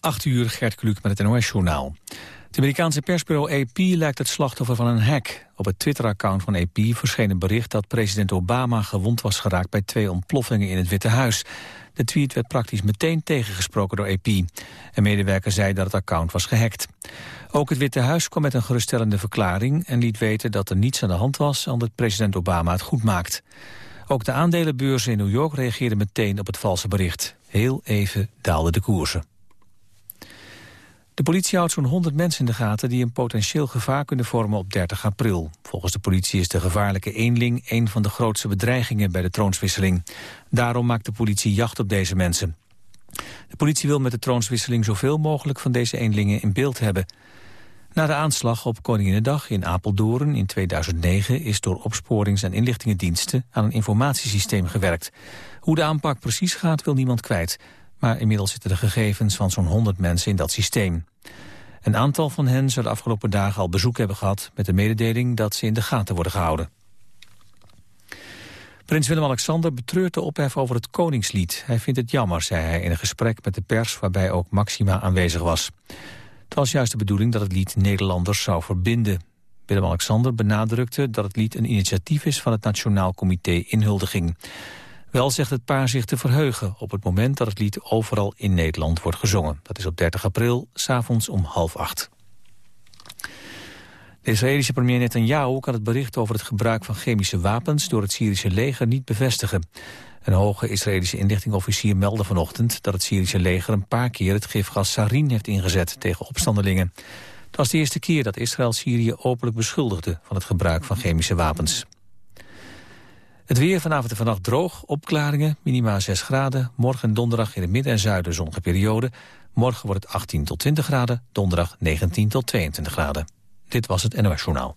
8 uur, Gert Kluk met het NOS-journaal. Het Amerikaanse persbureau AP lijkt het slachtoffer van een hack. Op het Twitter-account van AP verscheen een bericht dat president Obama gewond was geraakt bij twee ontploffingen in het Witte Huis. De tweet werd praktisch meteen tegengesproken door AP. Een medewerker zei dat het account was gehackt. Ook het Witte Huis kwam met een geruststellende verklaring en liet weten dat er niets aan de hand was en dat president Obama het goed maakt. Ook de aandelenbeurzen in New York reageerden meteen op het valse bericht. Heel even daalden de koersen. De politie houdt zo'n 100 mensen in de gaten die een potentieel gevaar kunnen vormen op 30 april. Volgens de politie is de gevaarlijke eenling een van de grootste bedreigingen bij de troonswisseling. Daarom maakt de politie jacht op deze mensen. De politie wil met de troonswisseling zoveel mogelijk van deze eenlingen in beeld hebben. Na de aanslag op Koninginnedag in Apeldoorn in 2009 is door opsporings- en inlichtingendiensten aan een informatiesysteem gewerkt. Hoe de aanpak precies gaat wil niemand kwijt. Maar inmiddels zitten de gegevens van zo'n 100 mensen in dat systeem. Een aantal van hen zou de afgelopen dagen al bezoek hebben gehad... met de mededeling dat ze in de gaten worden gehouden. Prins Willem-Alexander betreurt de ophef over het Koningslied. Hij vindt het jammer, zei hij in een gesprek met de pers... waarbij ook Maxima aanwezig was. Het was juist de bedoeling dat het lied Nederlanders zou verbinden. Willem-Alexander benadrukte dat het lied een initiatief is... van het Nationaal Comité Inhuldiging. Wel zegt het paar zich te verheugen op het moment dat het lied overal in Nederland wordt gezongen. Dat is op 30 april, s'avonds om half acht. De Israëlische premier Netanyahu kan het bericht over het gebruik van chemische wapens door het Syrische leger niet bevestigen. Een hoge Israëlische inlichtingofficier meldde vanochtend dat het Syrische leger een paar keer het gifgas sarin heeft ingezet tegen opstandelingen. Het was de eerste keer dat Israël Syrië openlijk beschuldigde van het gebruik van chemische wapens. Het weer vanavond en vannacht droog, opklaringen, minima 6 graden. Morgen en donderdag in het midden en zuiden zonnige periode. Morgen wordt het 18 tot 20 graden, donderdag 19 tot 22 graden. Dit was het NOS Journaal.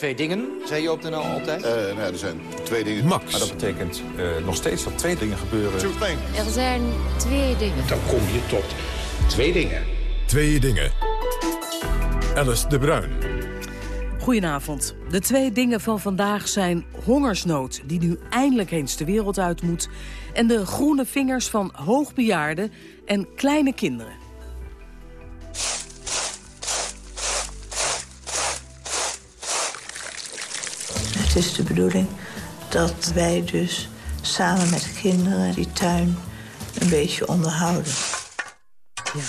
Twee dingen, zei je op de NL altijd? Eh, nou ja, er zijn twee dingen. Max. Maar dat betekent eh, nog steeds dat twee dingen gebeuren. Er zijn twee dingen. Dan kom je tot twee dingen. Twee dingen. Alice de Bruin. Goedenavond. De twee dingen van vandaag zijn hongersnood... die nu eindelijk eens de wereld uit moet... en de groene vingers van hoogbejaarden en kleine kinderen. Het is de bedoeling dat wij dus samen met de kinderen die tuin een beetje onderhouden. Ja.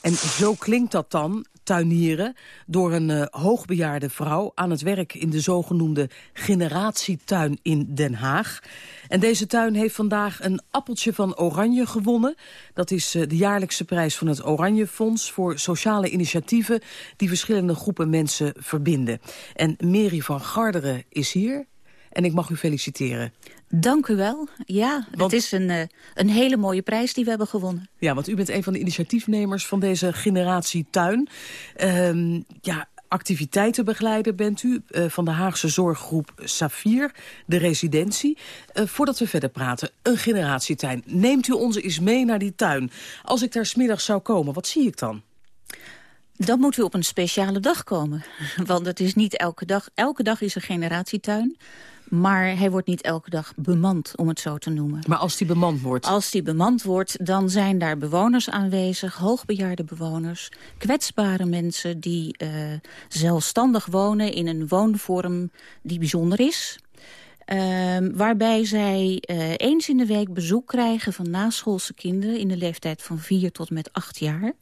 En zo klinkt dat dan, tuinieren, door een eh, hoogbejaarde vrouw... aan het werk in de zogenoemde generatietuin in Den Haag. En deze tuin heeft vandaag een appeltje van Oranje gewonnen. Dat is eh, de jaarlijkse prijs van het Oranje Fonds... voor sociale initiatieven die verschillende groepen mensen verbinden. En Mary van Garderen is hier. En ik mag u feliciteren. Dank u wel. Ja, Want- het is een, eh, een hele mooie prijs die we hebben gewonnen. Ja, want u bent een van de initiatiefnemers van deze generatie tuin. Ehm, ja, activiteitenbegeleider bent u eh, van de Haagse zorggroep Safir, de residentie. Eh, voordat we verder praten, een generatietuin. Neemt u ons eens mee naar die tuin. Als ik daar smiddags zou komen, wat zie ik dan? Dan moet u op een speciale dag komen. Want het is niet elke dag. Elke dag is er generatietuin. Maar hij wordt niet elke dag bemand, om het zo te noemen. Maar als die bemand wordt? Als die bemand wordt, dan zijn daar bewoners aanwezig. Hoogbejaarde bewoners. Kwetsbare mensen die eh, zelfstandig wonen in een woonvorm die bijzonder is. Ehm, waarbij zij eh, eens in de week bezoek krijgen van naschoolse kinderen... in de leeftijd van 4 tot met 8 jaar.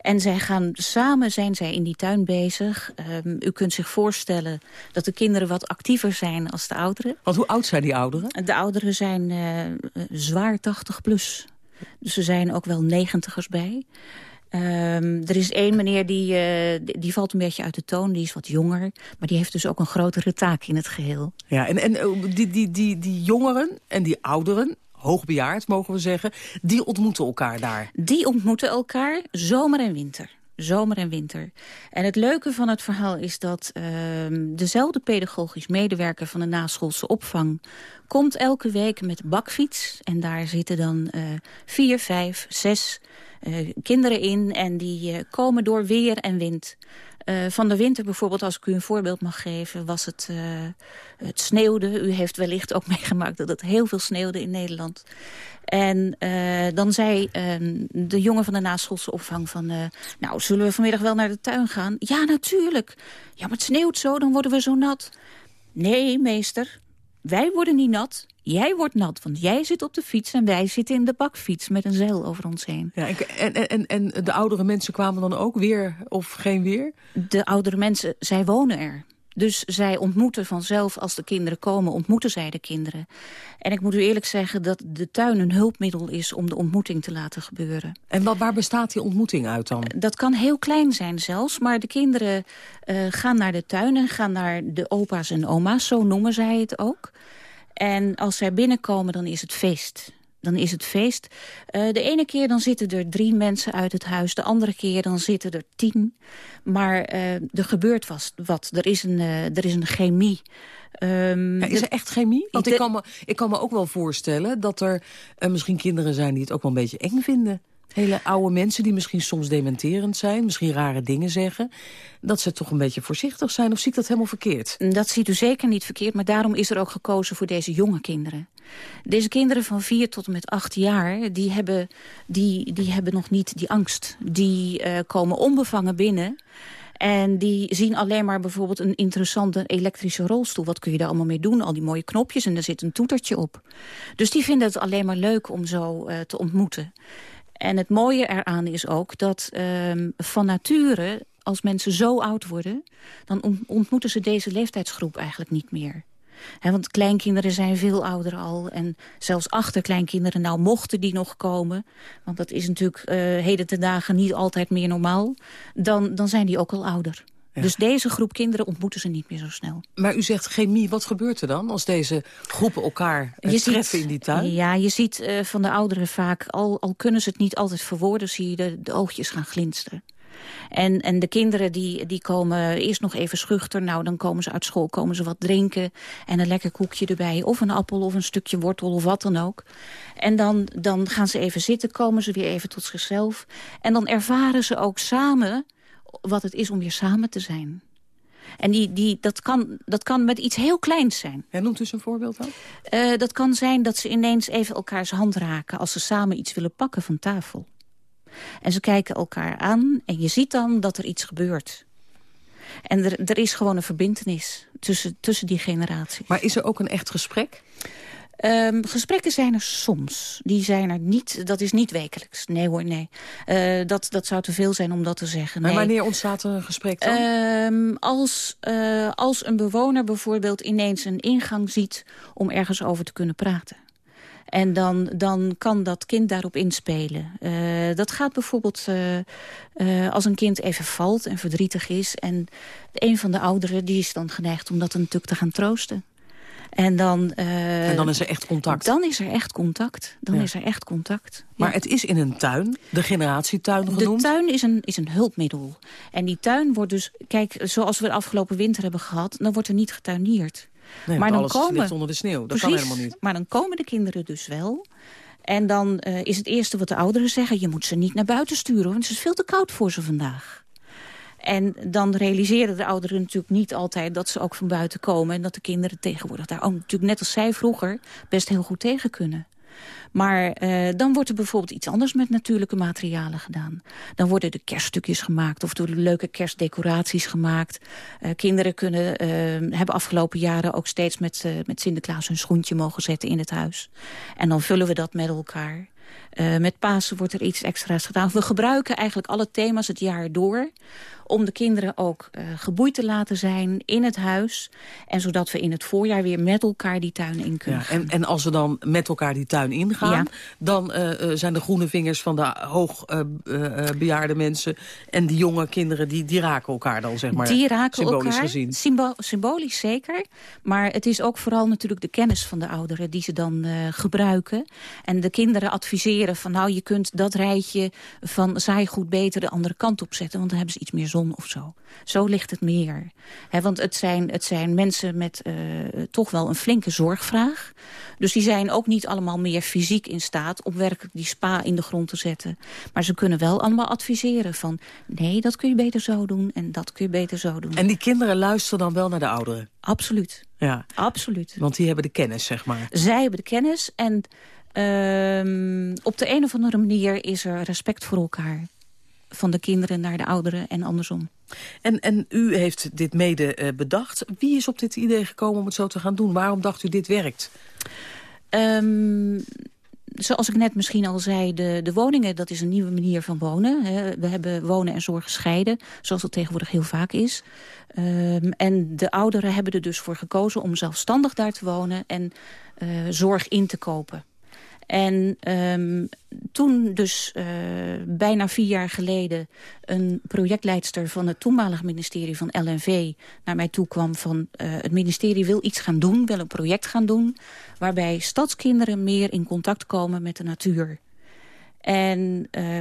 En zij gaan samen zijn zij in die tuin bezig. Um, u kunt zich voorstellen dat de kinderen wat actiever zijn als de ouderen. Want hoe oud zijn die ouderen? De ouderen zijn uh, zwaar 80 plus. Dus er zijn ook wel negentigers bij. Um, er is één meneer die, uh, die valt een beetje uit de toon. Die is wat jonger. Maar die heeft dus ook een grotere taak in het geheel. Ja, en, en die, die, die, die jongeren en die ouderen hoogbejaard, mogen we zeggen, die ontmoeten elkaar daar. Die ontmoeten elkaar zomer en winter. Zomer en winter. En het leuke van het verhaal is dat uh, dezelfde pedagogisch medewerker van de naschoolse opvang komt elke week met bakfiets. En daar zitten dan uh, vier, vijf, zes uh, kinderen in. En die uh, komen door weer en wind. Uh, van de winter bijvoorbeeld, als ik u een voorbeeld mag geven, was het, uh, het sneeuwde. U heeft wellicht ook meegemaakt dat het heel veel sneeuwde in Nederland. En uh, dan zei de jongen van de naschoolse opvang van... nou, zullen we vanmiddag wel naar de tuin gaan? Ja, natuurlijk. Ja, maar het sneeuwt zo, dan worden we zo nat. Nee, meester, wij worden niet nat. Jij wordt nat, want jij zit op de fiets en wij zitten in de bakfiets met een zeil over ons heen. Ja, en, en, en de oudere mensen kwamen dan ook weer of geen weer? De oudere mensen, zij wonen er. Dus zij ontmoeten vanzelf, als de kinderen komen, ontmoeten zij de kinderen. En ik moet u eerlijk zeggen dat de tuin een hulpmiddel is om de ontmoeting te laten gebeuren. En wat, waar bestaat die ontmoeting uit dan? Dat kan heel klein zijn zelfs, maar de kinderen uh, gaan naar de tuin en gaan naar de opa's en oma's, zo noemen zij het ook. En als zij binnenkomen, dan is het feest. Dan is het feest. Uh, de ene keer dan zitten er drie mensen uit het huis. De andere keer dan zitten er tien. Maar uh, er gebeurt was, wat. Er is een, uh, er is een chemie. Um, ja, is er echt chemie? Want ik kan, me, ik kan me ook wel voorstellen dat er misschien kinderen zijn... die het ook wel een beetje eng vinden. Hele oude mensen die misschien soms dementerend zijn, misschien rare dingen zeggen. Dat ze toch een beetje voorzichtig zijn, of zie ik dat helemaal verkeerd? Dat ziet u zeker niet verkeerd, maar daarom is er ook gekozen voor deze jonge kinderen. Deze kinderen van vier tot en met acht jaar, die hebben, die, die hebben nog niet die angst. Die uh, komen onbevangen binnen... En die zien alleen maar bijvoorbeeld een interessante elektrische rolstoel. Wat kun je daar allemaal mee doen? Al die mooie knopjes en er zit een toetertje op. Dus die vinden het alleen maar leuk om zo uh, te ontmoeten. En het mooie eraan is ook dat um, van nature, als mensen zo oud worden... dan ontmoeten ze deze leeftijdsgroep eigenlijk niet meer. He, want kleinkinderen zijn veel ouder al. En zelfs achterkleinkinderen, nou mochten die nog komen... want dat is natuurlijk uh, heden te dagen niet altijd meer normaal... dan, dan zijn die ook al ouder. Ja. Dus deze groep kinderen ontmoeten ze niet meer zo snel. Maar u zegt chemie, wat gebeurt er dan als deze groepen elkaar je treffen ziet, in die tuin? Ja, je ziet uh, van de ouderen vaak, al, al kunnen ze het niet altijd verwoorden... zie je de, de oogjes gaan glinsteren. En, en de kinderen die, die komen eerst nog even schuchter. Nou, dan komen ze uit school, komen ze wat drinken. En een lekker koekje erbij. Of een appel of een stukje wortel of wat dan ook. En dan, dan gaan ze even zitten, komen ze weer even tot zichzelf. En dan ervaren ze ook samen wat het is om weer samen te zijn. En die, die, dat, kan, dat kan met iets heel kleins zijn. En noemt dus een voorbeeld dan? Uh, dat kan zijn dat ze ineens even elkaars hand raken... als ze samen iets willen pakken van tafel. En ze kijken elkaar aan en je ziet dan dat er iets gebeurt. En er, er is gewoon een verbindenis tussen, tussen die generaties. Maar is er ook een echt gesprek? Um, gesprekken zijn er soms. Die zijn er niet, dat is niet wekelijks. Nee hoor, nee. Uh, dat, dat zou te veel zijn om dat te zeggen. Maar wanneer ontstaat er een gesprek dan? Um, als, uh, als een bewoner bijvoorbeeld ineens een ingang ziet... om ergens over te kunnen praten. En dan, dan kan dat kind daarop inspelen. Uh, dat gaat bijvoorbeeld uh, uh, als een kind even valt en verdrietig is. En een van de ouderen die is dan geneigd om dat natuurlijk te gaan troosten. En dan, en dan is er echt contact? Dan is er echt contact. Dan ja. is er echt contact. Maar het is in een tuin, de generatietuin genoemd? De tuin is een, is een hulpmiddel. En die tuin wordt dus, kijk, zoals we de afgelopen winter hebben gehad... dan wordt er niet getuineerd. Nee, maar dan alles komen, ligt onder de sneeuw. Dat precies, kan helemaal niet. Maar dan komen de kinderen dus wel. En dan uh, is het eerste wat de ouderen zeggen... je moet ze niet naar buiten sturen, want het is veel te koud voor ze vandaag. En dan realiseren de ouderen natuurlijk niet altijd dat ze ook van buiten komen... en dat de kinderen tegenwoordig daar ook natuurlijk net als zij vroeger... best heel goed tegen kunnen. Maar uh, dan wordt er bijvoorbeeld iets anders met natuurlijke materialen gedaan. Dan worden er kerststukjes gemaakt of er leuke kerstdecoraties gemaakt. Uh, kinderen kunnen, uh, hebben afgelopen jaren ook steeds met, met Sinterklaas hun schoentje mogen zetten in het huis. En dan vullen we dat met elkaar. Met Pasen wordt er iets extra's gedaan. We gebruiken eigenlijk alle thema's het jaar door om de kinderen ook uh, geboeid te laten zijn in het huis. En zodat we in het voorjaar weer met elkaar die tuin in kunnen ja, en, en, als we dan met elkaar die tuin ingaan... dan uh, zijn de groene vingers van de hoogbejaarde uh, mensen... en die jonge kinderen, die, die raken elkaar dan, zeg maar, die raken symbolisch elkaar, gezien. Symbo symbolisch zeker. Maar het is ook vooral natuurlijk de kennis van de ouderen... die ze dan gebruiken. En de kinderen adviseren van... nou, je kunt dat rijtje van zaaigoed beter de andere kant op zetten... want dan hebben ze iets meer zon of zo. Zo ligt het meer. want het zijn, het zijn mensen met uh, toch wel een flinke zorgvraag. Dus die zijn ook niet allemaal meer fysiek in staat... om werkelijk die spa in de grond te zetten. Maar ze kunnen wel allemaal adviseren van... nee, dat kun je beter zo doen en dat kun je beter zo doen. En die kinderen luisteren dan wel naar de ouderen? Absoluut. Ja. Absoluut. Want die hebben de kennis, zeg maar. Zij hebben de kennis en... Uh, op de een of andere manier is er respect voor elkaar van de kinderen naar de ouderen en andersom. En, en u heeft dit mede uh, bedacht. Wie is op dit idee gekomen om het zo te gaan doen? Waarom dacht u dit werkt? Um, zoals ik net misschien al zei, de, de woningen, dat is een nieuwe manier van wonen. Hè. We hebben wonen en zorg gescheiden, zoals dat tegenwoordig heel vaak is. Um, en de ouderen hebben er dus voor gekozen om zelfstandig daar te wonen en uh, zorg in te kopen. En um, toen dus uh, bijna vier jaar geleden een projectleidster van het toenmalige ministerie van LNV naar mij toe kwam van uh, het ministerie wil iets gaan doen, wil een project gaan doen waarbij stadskinderen meer in contact komen met de natuur. En uh,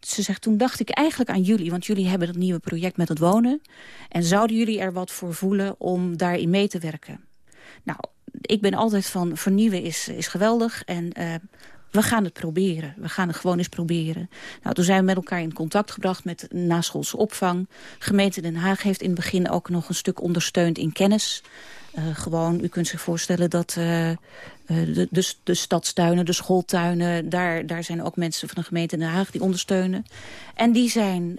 ze zegt, toen dacht ik eigenlijk aan jullie, want jullie hebben dat nieuwe project met het wonen. En zouden jullie er wat voor voelen om daarin mee te werken? Nou, ik ben altijd van vernieuwen is, is geweldig. En uh, we gaan het proberen. We gaan het gewoon eens proberen. Nou, toen zijn we met elkaar in contact gebracht met naschoolse opvang. Gemeente Den Haag heeft in het begin ook nog een stuk ondersteund in kennis. Uh, gewoon, u kunt zich voorstellen dat uh, de, de, de stadstuinen, de schooltuinen... Daar, daar zijn ook mensen van de gemeente Den Haag die ondersteunen. En die zijn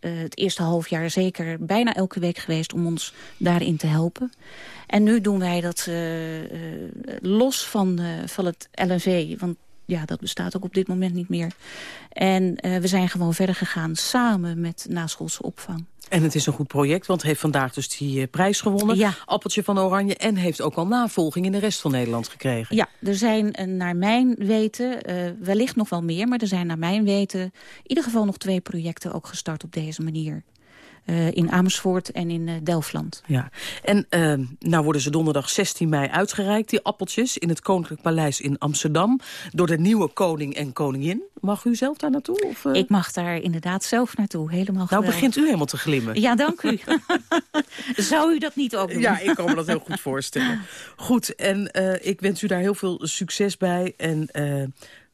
het eerste half jaar zeker bijna elke week geweest... om ons daarin te helpen. En nu doen wij dat los van, van het LNV. Want ja, dat bestaat ook op dit moment niet meer. En we zijn gewoon verder gegaan samen met naschoolse opvang. En het is een goed project, want heeft vandaag dus die prijs gewonnen. Ja. Appeltje van Oranje. En heeft ook al navolging in de rest van Nederland gekregen. Ja, er zijn naar mijn weten, wellicht nog wel meer... maar er zijn naar mijn weten in ieder geval nog twee projecten ook gestart op deze manier. Uh, in Amersfoort en in uh, Delftland. Ja, en uh, nou worden ze donderdag 16 mei uitgereikt, die appeltjes... in het Koninklijk Paleis in Amsterdam... door de nieuwe koning en koningin. Mag u zelf daar naartoe? Of, Ik mag daar inderdaad zelf naartoe, helemaal Nou begint u helemaal te glimmen. Ja, dank u. Zou u dat niet ook doen? Ja, ik kan me dat heel goed voorstellen. Goed, en ik wens u daar heel veel succes bij. En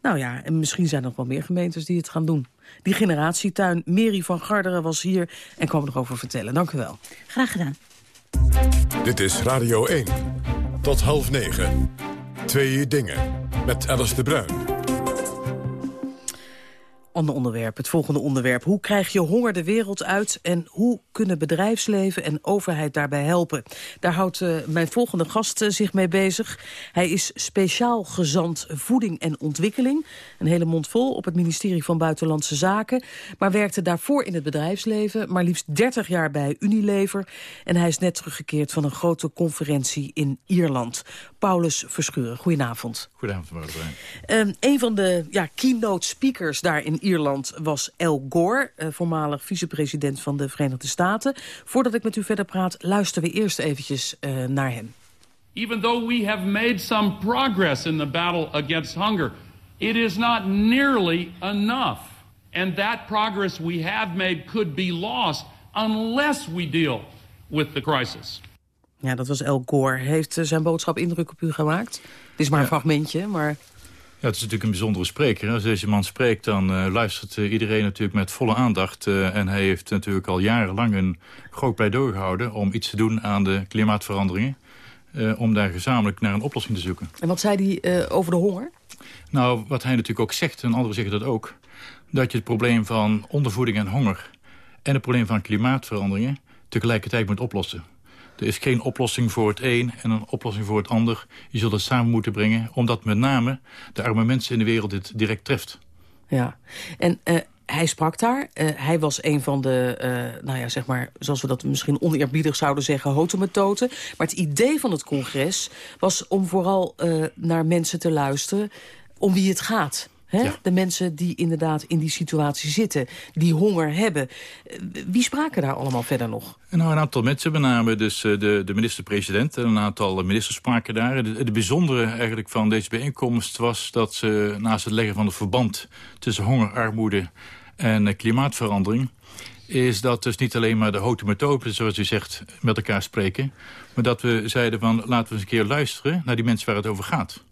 nou ja, en misschien zijn er nog wel meer gemeentes die het gaan doen. Die generatietuin, Mary van Garderen was hier en kwam erover vertellen. Dank u wel. Graag gedaan. Dit is Radio 1. Tot half negen. Twee dingen. Met Alice de Bruin. Ander onderwerp, het volgende onderwerp. Hoe krijg je honger de wereld uit en hoe kunnen bedrijfsleven en overheid daarbij helpen? Daar houdt uh, mijn volgende gast uh, zich mee bezig. Hij is speciaal gezant voeding en ontwikkeling. Een hele mond vol op het ministerie van Buitenlandse Zaken. Maar werkte daarvoor in het bedrijfsleven. Maar liefst 30 jaar bij Unilever. En hij is net teruggekeerd van een grote conferentie in Ierland. Paulus Verschuren, goedenavond. Goedenavond, mevrouw. Um, een van de ja, keynote speakers daar in Ierland was Al Gore, uh, voormalig vicepresident van de Verenigde Staten. Voordat ik met u verder praat, luisteren we eerst eventjes uh, naar hem. Even though we have made some progress in the battle against hunger, it is not nearly enough. And that progress we have made could be lost unless we deal with the crisis. Ja, dat was El Gore. Heeft uh, zijn boodschap indruk op u gemaakt? Het is maar een ja. fragmentje, maar... Ja, het is natuurlijk een bijzondere spreker. Als deze man spreekt, dan uh, luistert uh, iedereen natuurlijk met volle aandacht. Uh, en hij heeft natuurlijk al jarenlang een groot pleidooi gehouden... om iets te doen aan de klimaatveranderingen. om daar gezamenlijk naar een oplossing te zoeken. En wat zei hij over de honger? Nou, wat hij natuurlijk ook zegt, en anderen zeggen dat ook... dat je het probleem van ondervoeding en honger... en het probleem van klimaatveranderingen tegelijkertijd moet oplossen. Er is geen oplossing voor het een en een oplossing voor het ander. Je zult het samen moeten brengen, omdat met name de arme mensen in de wereld dit direct treft. Ja, en uh, hij sprak daar. Uh, hij was een van de, uh, nou ja, zeg maar, zoals we dat misschien oneerbiedig zouden zeggen, hotemetoten. Maar het idee van het congres was om vooral naar mensen te luisteren om wie het gaat. Hè? De mensen die inderdaad in die situatie zitten, die honger hebben. Wie spraken daar allemaal verder nog? Nou, een aantal mensen, met name dus de, de minister-president... en een aantal ministers spraken daar. Het bijzondere eigenlijk van deze bijeenkomst was... dat ze naast het leggen van het verband tussen honger, armoede en klimaatverandering is dat dus niet alleen maar de houten methoden, zoals u zegt, met elkaar spreken. Maar dat we zeiden van, laten we eens een keer luisteren naar die mensen waar het over gaat.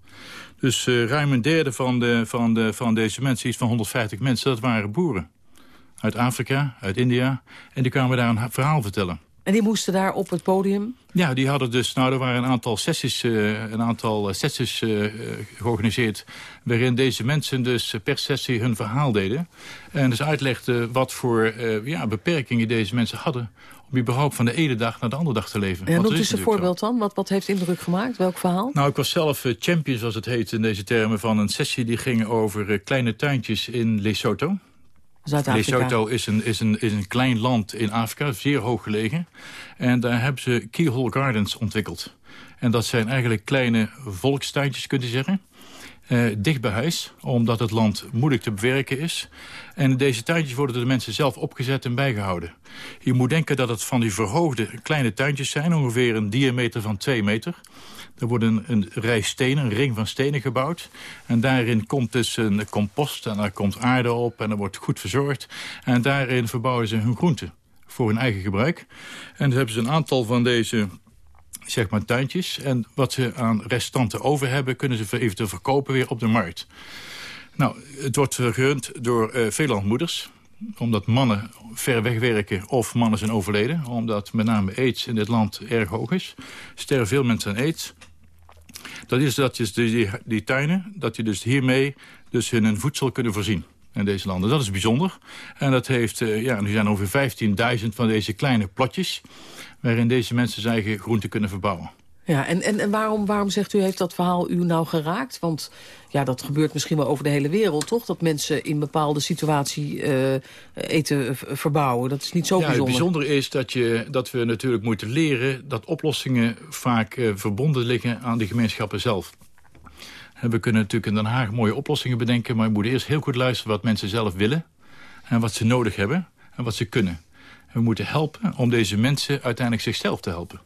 Dus uh, ruim een derde van, de, van, de, van deze mensen, iets van 150 mensen, dat waren boeren. Uit Afrika, uit India. En die kwamen daar een verhaal vertellen. En die moesten daar op het podium? Ja, die hadden dus, nou, er waren een aantal sessies, uh, een aantal sessies uh, georganiseerd... waarin deze mensen dus per sessie hun verhaal deden. En dus uitlegden wat voor ja, beperkingen deze mensen hadden om überhaupt van de ene dag naar de andere dag te leven. Ja, noemt eens een voorbeeld dan. Wat, wat heeft indruk gemaakt? Welk verhaal? Nou, ik was zelf uh, champion, zoals het heet in deze termen... van een sessie die ging over uh, kleine tuintjes in Lesotho. Lesotho is een, is, een, is een klein land in Afrika, zeer hoog gelegen. En daar hebben ze keyhole gardens ontwikkeld. En dat zijn eigenlijk kleine volkstuintjes, kunt u zeggen uh, dicht bij huis, omdat het land moeilijk te bewerken is. En deze tuintjes worden door de mensen zelf opgezet en bijgehouden. Je moet denken dat het van die verhoogde kleine tuintjes zijn, ongeveer een diameter van 2 meter. Er wordt een, rij stenen, een ring van stenen gebouwd. En daarin komt dus een compost en daar komt aarde op en er wordt goed verzorgd. En daarin verbouwen ze hun groenten voor hun eigen gebruik. En dan hebben ze een aantal van deze zeg maar tuintjes. En wat ze aan restanten over hebben... kunnen ze eventueel verkopen weer op de markt. Nou, het wordt gerund door uh, veel landmoeders omdat mannen ver weg werken of mannen zijn overleden. Omdat met name aids in dit land erg hoog is. Sterven veel mensen aan aids. Dat is dat je die, die tuinen, dat je dus hiermee dus hun voedsel kunnen voorzien in deze landen. Dat is bijzonder. En dat heeft, uh, ja, nu zijn ongeveer 15.000 van deze kleine plotjes waarin deze mensen zijn eigen groenten kunnen verbouwen. Ja, en, en, en waarom, waarom zegt u, heeft dat verhaal u nou geraakt? Want ja, dat gebeurt misschien wel over de hele wereld, toch? Dat mensen in bepaalde situatie uh, eten verbouwen. Dat is niet zo ja, bijzonder. Het bijzondere is dat, je, dat we natuurlijk moeten leren... dat oplossingen vaak uh, verbonden liggen aan de gemeenschappen zelf. We kunnen natuurlijk in Den Haag mooie oplossingen bedenken... maar we moeten eerst heel goed luisteren wat mensen zelf willen... en wat ze nodig hebben en wat ze kunnen. We moeten helpen om deze mensen uiteindelijk zichzelf te helpen.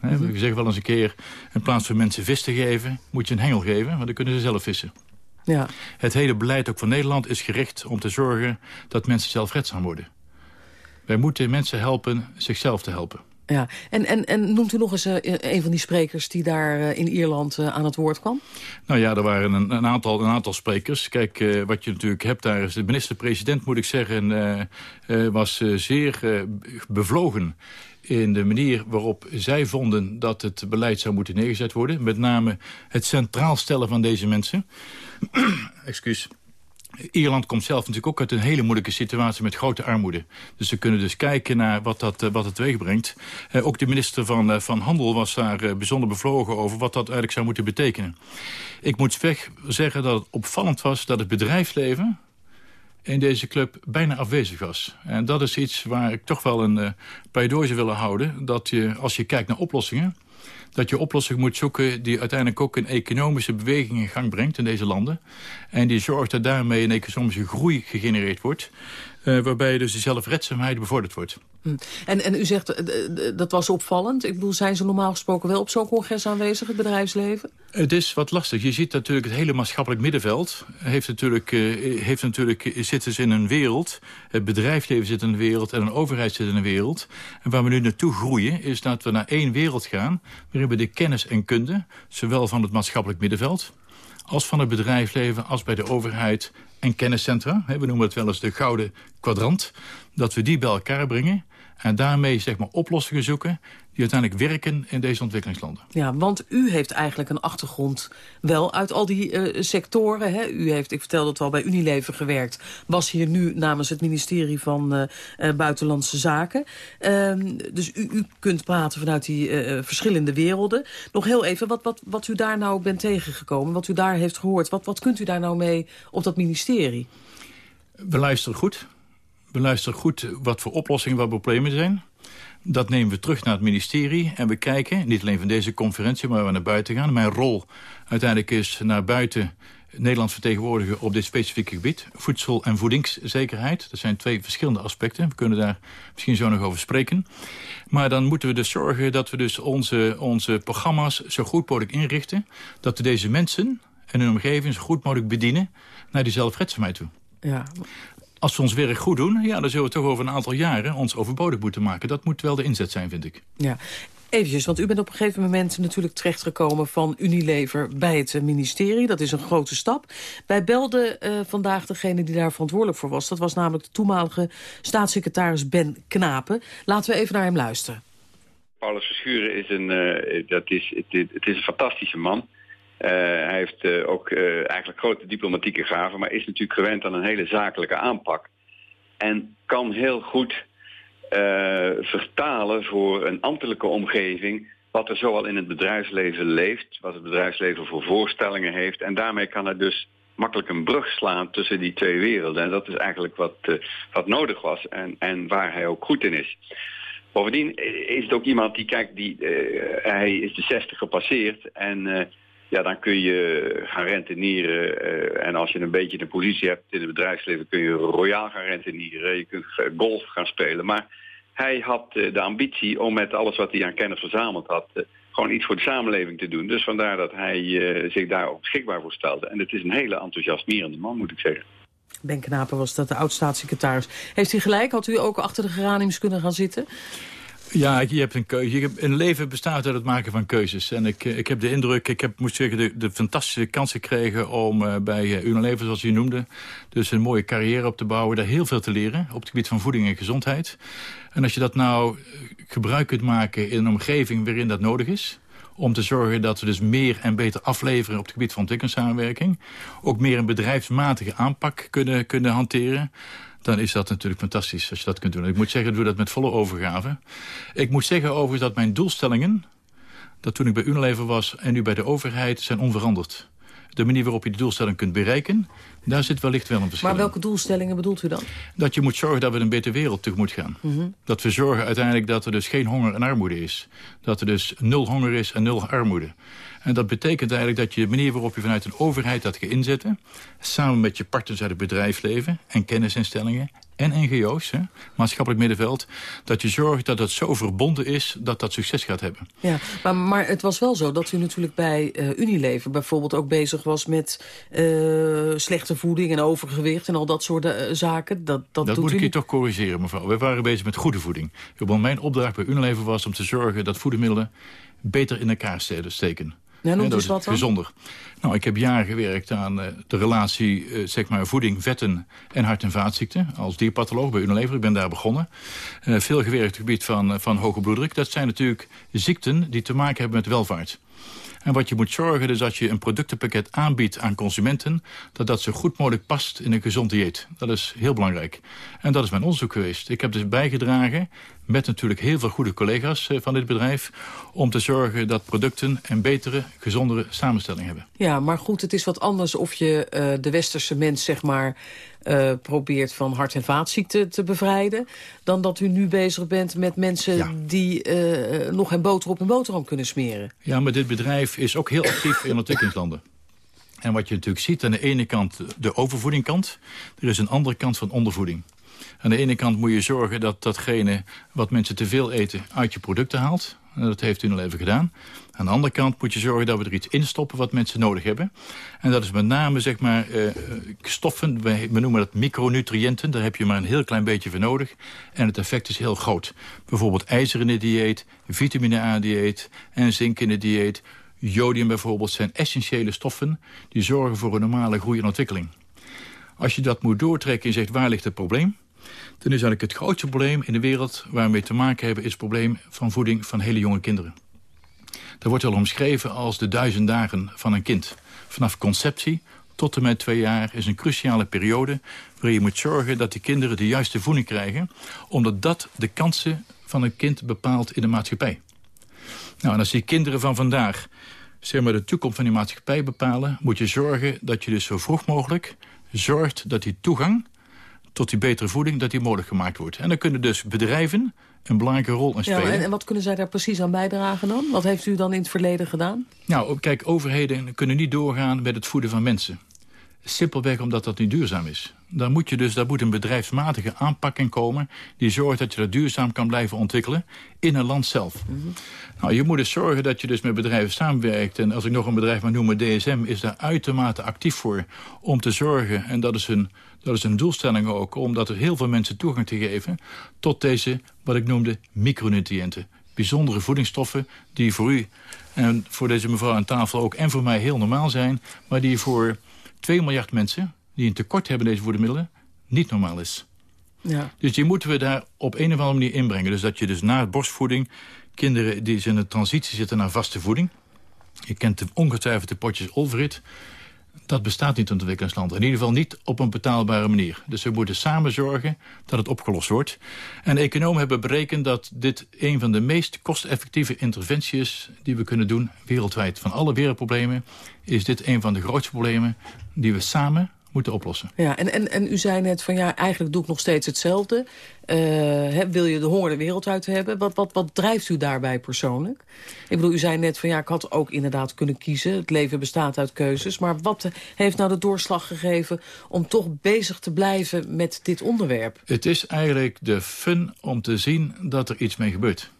He, we zeggen wel eens een keer, in plaats van mensen vis te geven... moet je een hengel geven, want dan kunnen ze zelf vissen. Ja. Het hele beleid ook van Nederland is gericht om te zorgen... dat mensen zelfredzaam worden. Wij moeten mensen helpen zichzelf te helpen. Ja, en, en, en noemt u nog eens uh, een van die sprekers die daar uh, in Ierland uh, aan het woord kwam? Nou ja, er waren een, een aantal, een aantal sprekers. Kijk, wat je natuurlijk hebt daar is de minister-president, moet ik zeggen, was zeer bevlogen in de manier waarop zij vonden dat het beleid zou moeten neergezet worden. Met name het centraal stellen van deze mensen. Excuus. Ierland komt zelf natuurlijk ook uit een hele moeilijke situatie met grote armoede. Dus ze kunnen dus kijken naar wat, dat, eh, wat het teweeg brengt. Eh, ook de minister van, uh, van Handel was daar uh, bijzonder bevlogen over wat dat eigenlijk zou moeten betekenen. Ik moet zeggen dat het opvallend was dat het bedrijfsleven in deze club bijna afwezig was. En dat is iets waar ik toch wel een uh, pleidooi willen houden. Dat je, als je kijkt naar oplossingen dat je oplossingen moet zoeken... die uiteindelijk ook een economische beweging in gang brengt in deze landen. En die zorgt dat daarmee een economische groei gegenereerd wordt... Uh, waarbij dus de zelfredzaamheid bevorderd wordt. Hm. En, en u zegt, uh, dat was opvallend. Ik bedoel, zijn ze normaal gesproken wel op zo'n congres aanwezig, het bedrijfsleven? Het is wat lastig. Je ziet natuurlijk het hele maatschappelijk middenveld. Heeft natuurlijk, uh, heeft natuurlijk, zit dus in een wereld. Het bedrijfsleven zit in een wereld en een overheid zit in een wereld. En waar we nu naartoe groeien, is dat we naar één wereld gaan... waarin we de kennis en kunde, zowel van het maatschappelijk middenveld als van het bedrijfsleven, als bij de overheid en kenniscentra. We noemen het wel eens de gouden kwadrant. Dat we die bij elkaar brengen en daarmee zeg maar, oplossingen zoeken die uiteindelijk werken in deze ontwikkelingslanden. Ja, want u heeft eigenlijk een achtergrond wel uit al die uh, sectoren. Hè? U heeft, ik vertelde het al, bij Unilever gewerkt. Was hier nu namens het ministerie van uh, uh, Buitenlandse Zaken. Ehm, dus u, u, kunt praten vanuit die verschillende werelden. Nog heel even, wat, wat, wat u daar nou bent tegengekomen, wat u daar heeft gehoord. Wat, wat kunt u daar nou mee op dat ministerie? We luisteren goed. We luisteren goed wat voor oplossingen, wat problemen zijn. Dat nemen we terug naar het ministerie en we kijken, niet alleen van deze conferentie, maar we naar buiten gaan. Mijn rol uiteindelijk is naar buiten Nederland vertegenwoordigen op dit specifieke gebied. Voedsel- en voedingszekerheid. Dat zijn twee verschillende aspecten. We kunnen daar misschien zo nog over spreken. Maar dan moeten we dus zorgen dat we dus onze, onze programma's zo goed mogelijk inrichten. Dat we deze mensen en hun omgeving zo goed mogelijk bedienen naar die zelfredzaamheid toe. Ja als we ons werk goed doen, ja, dan zullen we toch over een aantal jaren ons overbodig moeten maken. Dat moet wel de inzet zijn, vind ik. Ja. Eventjes, want u bent op een gegeven moment natuurlijk terechtgekomen van Unilever bij het ministerie. Dat is een grote stap. Wij belden uh, vandaag degene die daar verantwoordelijk voor was. Dat was namelijk de toenmalige staatssecretaris Ben Knapen. Laten we even naar hem luisteren. Paulus Verschuren is een, uh, dat is, het, het is een fantastische man. Uh, hij heeft uh, ook uh, eigenlijk grote diplomatieke gaven, maar is natuurlijk gewend aan een hele zakelijke aanpak. En kan heel goed vertalen voor een ambtelijke omgeving wat er zoal in het bedrijfsleven leeft, wat het bedrijfsleven voor voorstellingen heeft. En daarmee kan hij dus makkelijk een brug slaan tussen die twee werelden. En dat is eigenlijk wat, wat nodig was en, en waar hij ook goed in is. Bovendien is het ook iemand die kijkt, die, hij is de 60 gepasseerd en ja, dan kun je gaan rentenieren. Uh, en als je een beetje een positie hebt in het bedrijfsleven... kun je royaal gaan rentenieren. Je kunt golf gaan spelen. Maar hij had uh, de ambitie om met alles wat hij aan kennis verzameld had... Uh, gewoon iets voor de samenleving te doen. Dus vandaar dat hij zich daar ook beschikbaar voor stelde. En het is een hele enthousiasmerende man, moet ik zeggen. Ben Knapen was dat, de oud-staatssecretaris. Heeft u gelijk? Had u ook achter de geraniums kunnen gaan zitten? Ja, je hebt een keuze. Een leven bestaat uit het maken van keuzes. En ik, ik heb de indruk, ik heb, moet zeggen, de, de fantastische kans gekregen om uh, bij uh, Unilever, zoals u noemde, dus een mooie carrière op te bouwen, daar heel veel te leren op het gebied van voeding en gezondheid. En als je dat nou eh, gebruik kunt maken in een omgeving waarin dat nodig is, om te zorgen dat we dus meer en beter afleveren op het gebied van ontwikkelingssamenwerking, ook meer een bedrijfsmatige aanpak kunnen, kunnen hanteren, dan is dat natuurlijk fantastisch als je dat kunt doen. Ik moet zeggen, doe dat met volle overgave. Ik moet zeggen overigens dat mijn doelstellingen... dat toen ik bij Unilever was en nu bij de overheid zijn onveranderd. De manier waarop je die doelstelling kunt bereiken... daar zit wellicht wel een verschil Maar welke doelstellingen bedoelt u dan? Dat je moet zorgen dat we een betere wereld tegemoet gaan. Mm -hmm. Dat we zorgen uiteindelijk dat er dus geen honger en armoede is. Dat er dus nul honger is en nul armoede. En dat betekent eigenlijk dat je de manier waarop je vanuit een overheid dat gaat inzetten... samen met je partners uit het bedrijfsleven en kennisinstellingen en NGO's, hè, maatschappelijk middenveld... dat je zorgt dat het zo verbonden is dat dat succes gaat hebben. Ja, maar, maar het was wel zo dat u natuurlijk bij uh, Unilever bijvoorbeeld ook bezig was... met uh, slechte voeding en overgewicht en al dat soort uh, zaken. Dat, dat, dat moet ik je toch corrigeren, mevrouw. We waren bezig met goede voeding. Mijn opdracht bij Unilever was om te zorgen dat voedingsmiddelen beter in elkaar steken. Ja, noemt dus wat dan? Gezonder. Nou, ik heb jaren gewerkt aan uh, de relatie uh, zeg maar voeding, vetten en hart- en vaatziekten. Als dierpatholoog bij Unilever, ik ben daar begonnen. Uh, veel gewerkt op het gebied van, van hoge bloeddruk. Dat zijn natuurlijk ziekten die te maken hebben met welvaart. En wat je moet zorgen is dat je een productenpakket aanbiedt aan consumenten... dat dat zo goed mogelijk past in een gezond dieet. Dat is heel belangrijk. En dat is mijn onderzoek geweest. Ik heb dus bijgedragen met natuurlijk heel veel goede collega's van dit bedrijf... om te zorgen dat producten een betere, gezondere samenstelling hebben. Ja, maar goed, het is wat anders of je uh, de westerse mens, zeg maar... Uh, probeert van hart- en vaatziekten te bevrijden... dan dat u nu bezig bent met mensen ja. die uh, nog geen boter op een boterham kunnen smeren. Ja, maar dit bedrijf is ook heel actief in ontwikkelingslanden. En wat je natuurlijk ziet, aan de ene kant de overvoedingkant... er is een andere kant van ondervoeding. Aan de ene kant moet je zorgen dat datgene wat mensen te veel eten uit je producten haalt. En dat heeft u al even gedaan. Aan de andere kant moet je zorgen dat we er iets instoppen wat mensen nodig hebben. En dat is met name zeg maar, uh, stoffen, we, we noemen dat micronutriënten. Daar heb je maar een heel klein beetje voor nodig. En het effect is heel groot. Bijvoorbeeld ijzer in het dieet, vitamine A-dieet en zink in het dieet. Jodium bijvoorbeeld zijn essentiële stoffen die zorgen voor een normale groei en ontwikkeling. Als je dat moet doortrekken en zegt waar ligt het probleem dan is eigenlijk het grootste probleem in de wereld... waar we mee te maken hebben, is het probleem van voeding van hele jonge kinderen. Dat wordt wel omschreven als de duizend dagen van een kind. Vanaf conceptie tot en met twee jaar is een cruciale periode... waarin je moet zorgen dat die kinderen de juiste voeding krijgen... omdat dat de kansen van een kind bepaalt in de maatschappij. Nou, en als die kinderen van vandaag zeg maar, de toekomst van die maatschappij bepalen... moet je zorgen dat je dus zo vroeg mogelijk zorgt dat die toegang tot die betere voeding, dat die mogelijk gemaakt wordt. En dan kunnen dus bedrijven een belangrijke rol in spelen. Ja, en, en wat kunnen zij daar precies aan bijdragen dan? Wat heeft u dan in het verleden gedaan? Nou, kijk, overheden kunnen niet doorgaan met het voeden van mensen. Simpelweg omdat dat niet duurzaam is. Dan moet je dus, daar moet een bedrijfsmatige aanpak komen... die zorgt dat je dat duurzaam kan blijven ontwikkelen in een land zelf. Mhm. Nou, je moet dus zorgen dat je dus met bedrijven samenwerkt. En als ik nog een bedrijf mag noemen, DSM, is daar uitermate actief voor... om te zorgen, en dat is een, dat is een doelstelling ook... om dat er heel veel mensen toegang te geven tot deze, wat ik noemde, micronutriënten. Bijzondere voedingsstoffen die voor u en voor deze mevrouw aan tafel ook... en voor mij heel normaal zijn, maar die voor 2 miljard mensen die een tekort hebben deze voedingsmiddelen niet normaal is. Ja. Dus die moeten we daar op een of andere manier inbrengen. Dus dat je dus na borstvoeding kinderen die in de transitie zitten naar vaste voeding. Je kent de ongetwijfeld de potjes Olvrit dat bestaat niet in het ontwikkelingsland. In ieder geval niet op een betaalbare manier. Dus we moeten samen zorgen dat het opgelost wordt. En economen hebben berekend dat dit een van de meest kosteffectieve interventies is... die we kunnen doen wereldwijd. Van alle wereldproblemen is dit een van de grootste problemen... die we samen moeten oplossen. Ja, en, en, en u zei net van ja, eigenlijk doe ik nog steeds hetzelfde. Uh, wil je de honger de wereld uit hebben? Wat, wat, wat drijft u daarbij persoonlijk? Ik bedoel, u zei net van ja, ik had ook inderdaad kunnen kiezen. Het leven bestaat uit keuzes. Maar wat heeft nou de doorslag gegeven om toch bezig te blijven met dit onderwerp? Het is eigenlijk de fun om te zien dat er iets mee gebeurt.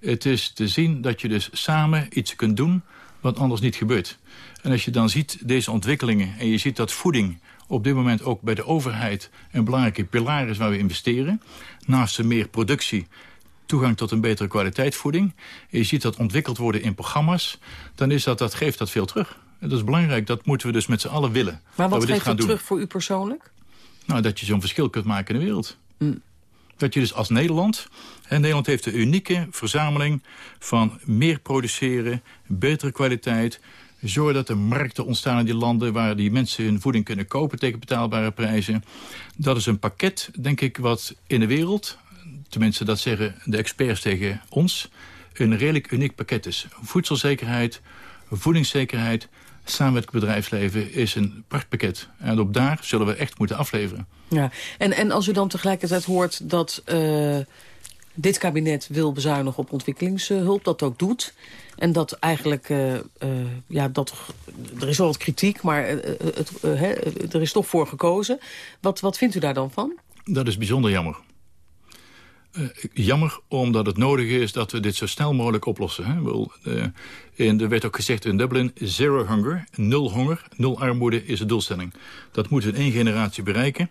Het is te zien dat je dus samen iets kunt doen wat anders niet gebeurt. En als je dan ziet deze ontwikkelingen en je ziet dat voeding op dit moment ook bij de overheid een belangrijke pilaar is waar we investeren. Naast meer productie, toegang tot een betere kwaliteitsvoeding. En je ziet dat ontwikkeld worden in programma's. Dan is dat, dat geeft dat veel terug. En dat is belangrijk, dat moeten we dus met z'n allen willen. Maar wat dat geeft dat terug voor u persoonlijk? Nou, dat je zo'n verschil kunt maken in de wereld. Mm. Dat je dus als Nederland... En Nederland heeft een unieke verzameling van meer produceren, betere kwaliteit Zorg dat er markten ontstaan in die landen... waar die mensen hun voeding kunnen kopen tegen betaalbare prijzen. Dat is een pakket, denk ik, wat in de wereld... tenminste dat zeggen de experts tegen ons... een redelijk uniek pakket is. Voedselzekerheid, voedingszekerheid... samen met het bedrijfsleven is een prachtpakket. En op daar zullen we echt moeten afleveren. Ja, en, en als u dan tegelijkertijd hoort dat... Uh dit kabinet wil bezuinigen op ontwikkelingshulp, dat ook doet. En dat eigenlijk, uh, uh, ja, dat, er is wel wat kritiek, maar uh, het, er is toch voor gekozen. Wat, wat vindt u daar dan van? Dat is bijzonder jammer. jammer omdat het nodig is dat we dit zo snel mogelijk oplossen. Hè? in, er werd ook gezegd in Dublin, zero hunger, nul honger, nul armoede is de doelstelling. Dat moeten we in één generatie bereiken.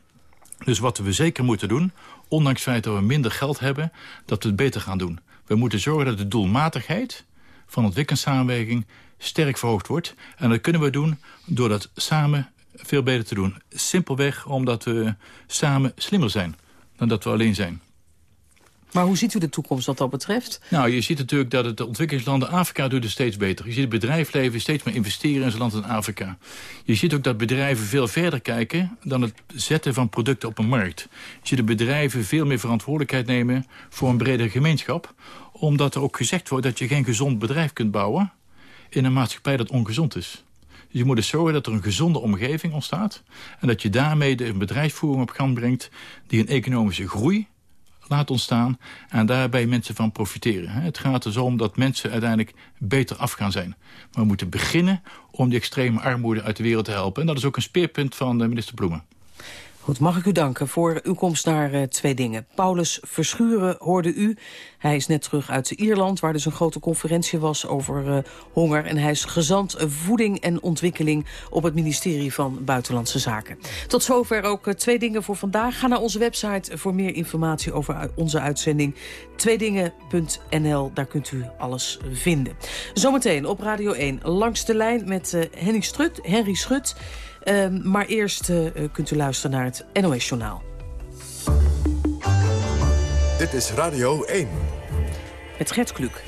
Dus wat we zeker moeten doen, ondanks het feit dat we minder geld hebben... dat we het beter gaan doen. We moeten zorgen dat de doelmatigheid van ontwikkelingssamenwerking sterk verhoogd wordt. En dat kunnen we doen door dat samen veel beter te doen. Simpelweg omdat we samen slimmer zijn dan dat we alleen zijn. Maar hoe ziet u de toekomst wat dat betreft? Nou, je ziet natuurlijk dat het de ontwikkelingslanden Afrika doet het steeds beter. Je ziet het bedrijfsleven steeds meer investeren in zijn land in Afrika. Je ziet ook dat bedrijven veel verder kijken dan het zetten van producten op een markt. Je ziet de bedrijven veel meer verantwoordelijkheid nemen voor een bredere gemeenschap. Omdat er ook gezegd wordt dat je geen gezond bedrijf kunt bouwen in een maatschappij dat ongezond is. Dus je moet dus zorgen dat er een gezonde omgeving ontstaat. En dat je daarmee de bedrijfsvoering op gang brengt die een economische groei laat ontstaan en daarbij mensen van profiteren. Het gaat dus om dat mensen uiteindelijk beter af gaan zijn. We moeten beginnen om die extreme armoede uit de wereld te helpen. En dat is ook een speerpunt van minister Bloemen. Goed, mag ik u danken voor uw komst naar uh, twee dingen. Paulus Verschuren hoorde u. Hij is net terug uit Ierland, waar dus een grote conferentie was over uh, honger. En hij is gezant voeding en ontwikkeling op het ministerie van Buitenlandse Zaken. Tot zover ook uh, twee dingen voor vandaag. Ga naar onze website voor meer informatie over onze uitzending. Tweedingen.nl, daar kunt u alles vinden. Zometeen op Radio 1 langs de lijn met Strut. Henry Schut. Uh, maar eerst uh, kunt u luisteren naar het NOS Journaal. Dit is Radio 1. Het schetskluk.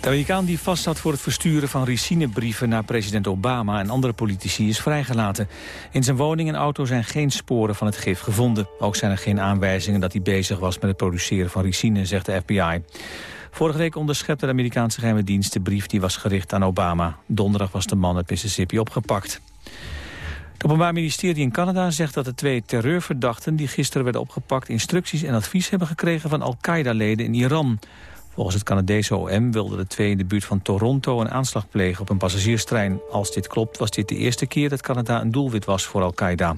De Amerikaan die vastzat voor het versturen van ricinebrieven naar president Obama en andere politici is vrijgelaten. In zijn woning en auto zijn geen sporen van het gif gevonden. Ook zijn er geen aanwijzingen dat hij bezig was met het produceren van ricine, zegt de FBI. Vorige week onderschepte de Amerikaanse geheime dienst de brief die was gericht aan Obama. Donderdag was de man uit Mississippi opgepakt. Het Openbaar Ministerie in Canada zegt dat de twee terreurverdachten... die gisteren werden opgepakt instructies en advies hebben gekregen... van Al-Qaeda-leden in Iran. Volgens het Canadese OM wilden de twee in de buurt van Toronto... een aanslag plegen op een passagierstrein. Als dit klopt was dit de eerste keer dat Canada een doelwit was voor Al-Qaeda.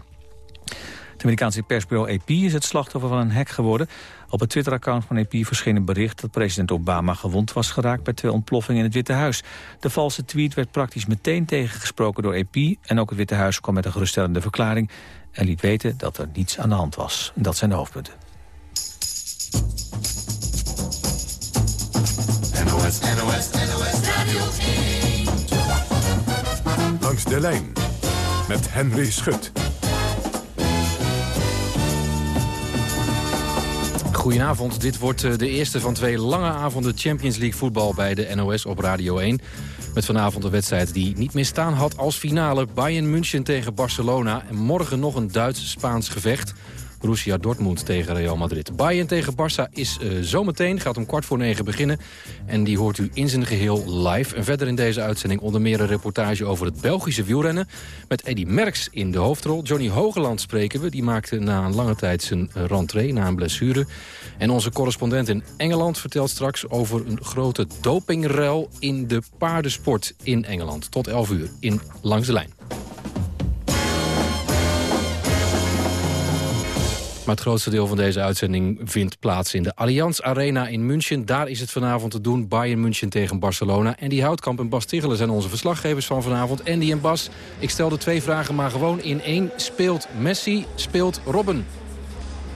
Het Amerikaanse persbureau AP is het slachtoffer van een hack geworden. Op het Twitter-account van AP verscheen een bericht dat president Obama gewond was geraakt bij twee ontploffingen in het Witte Huis. De valse tweet werd praktisch meteen tegengesproken door AP en ook het Witte Huis kwam met een geruststellende verklaring en liet weten dat er niets aan de hand was. Dat zijn de hoofdpunten. NOS, NOS, NOS Radio Langs de lijn met Henry Schut. Goedenavond, dit wordt eh, de eerste van twee lange avonden Champions League voetbal bij de NOS op Radio 1. Met vanavond een wedstrijd die niet meer staan had als finale. Bayern München tegen Barcelona en morgen nog een Duits-Spaans gevecht. Borussia Dortmund tegen Real Madrid. Bayern tegen Barça is uh, zometeen, gaat om kwart voor negen beginnen. En die hoort u in zijn geheel live. En verder in deze uitzending onder meer een reportage over het Belgische wielrennen. Met Eddy Merckx in de hoofdrol. Johnny Hogeland spreken we. Die maakte na een lange tijd zijn rentree, na een blessure. En onze correspondent in Engeland vertelt straks over een grote dopingrel in de paardensport in Engeland. Tot 11 uur in Langs de Lijn. Maar het grootste deel van deze uitzending vindt plaats in de Allianz Arena in München. Daar is het vanavond te doen, Bayern München tegen Barcelona. En die Houtkamp en Bas Tichelen zijn onze verslaggevers van vanavond. Andy en Bas, ik stel de twee vragen maar gewoon in één. Speelt Messi, speelt Robben?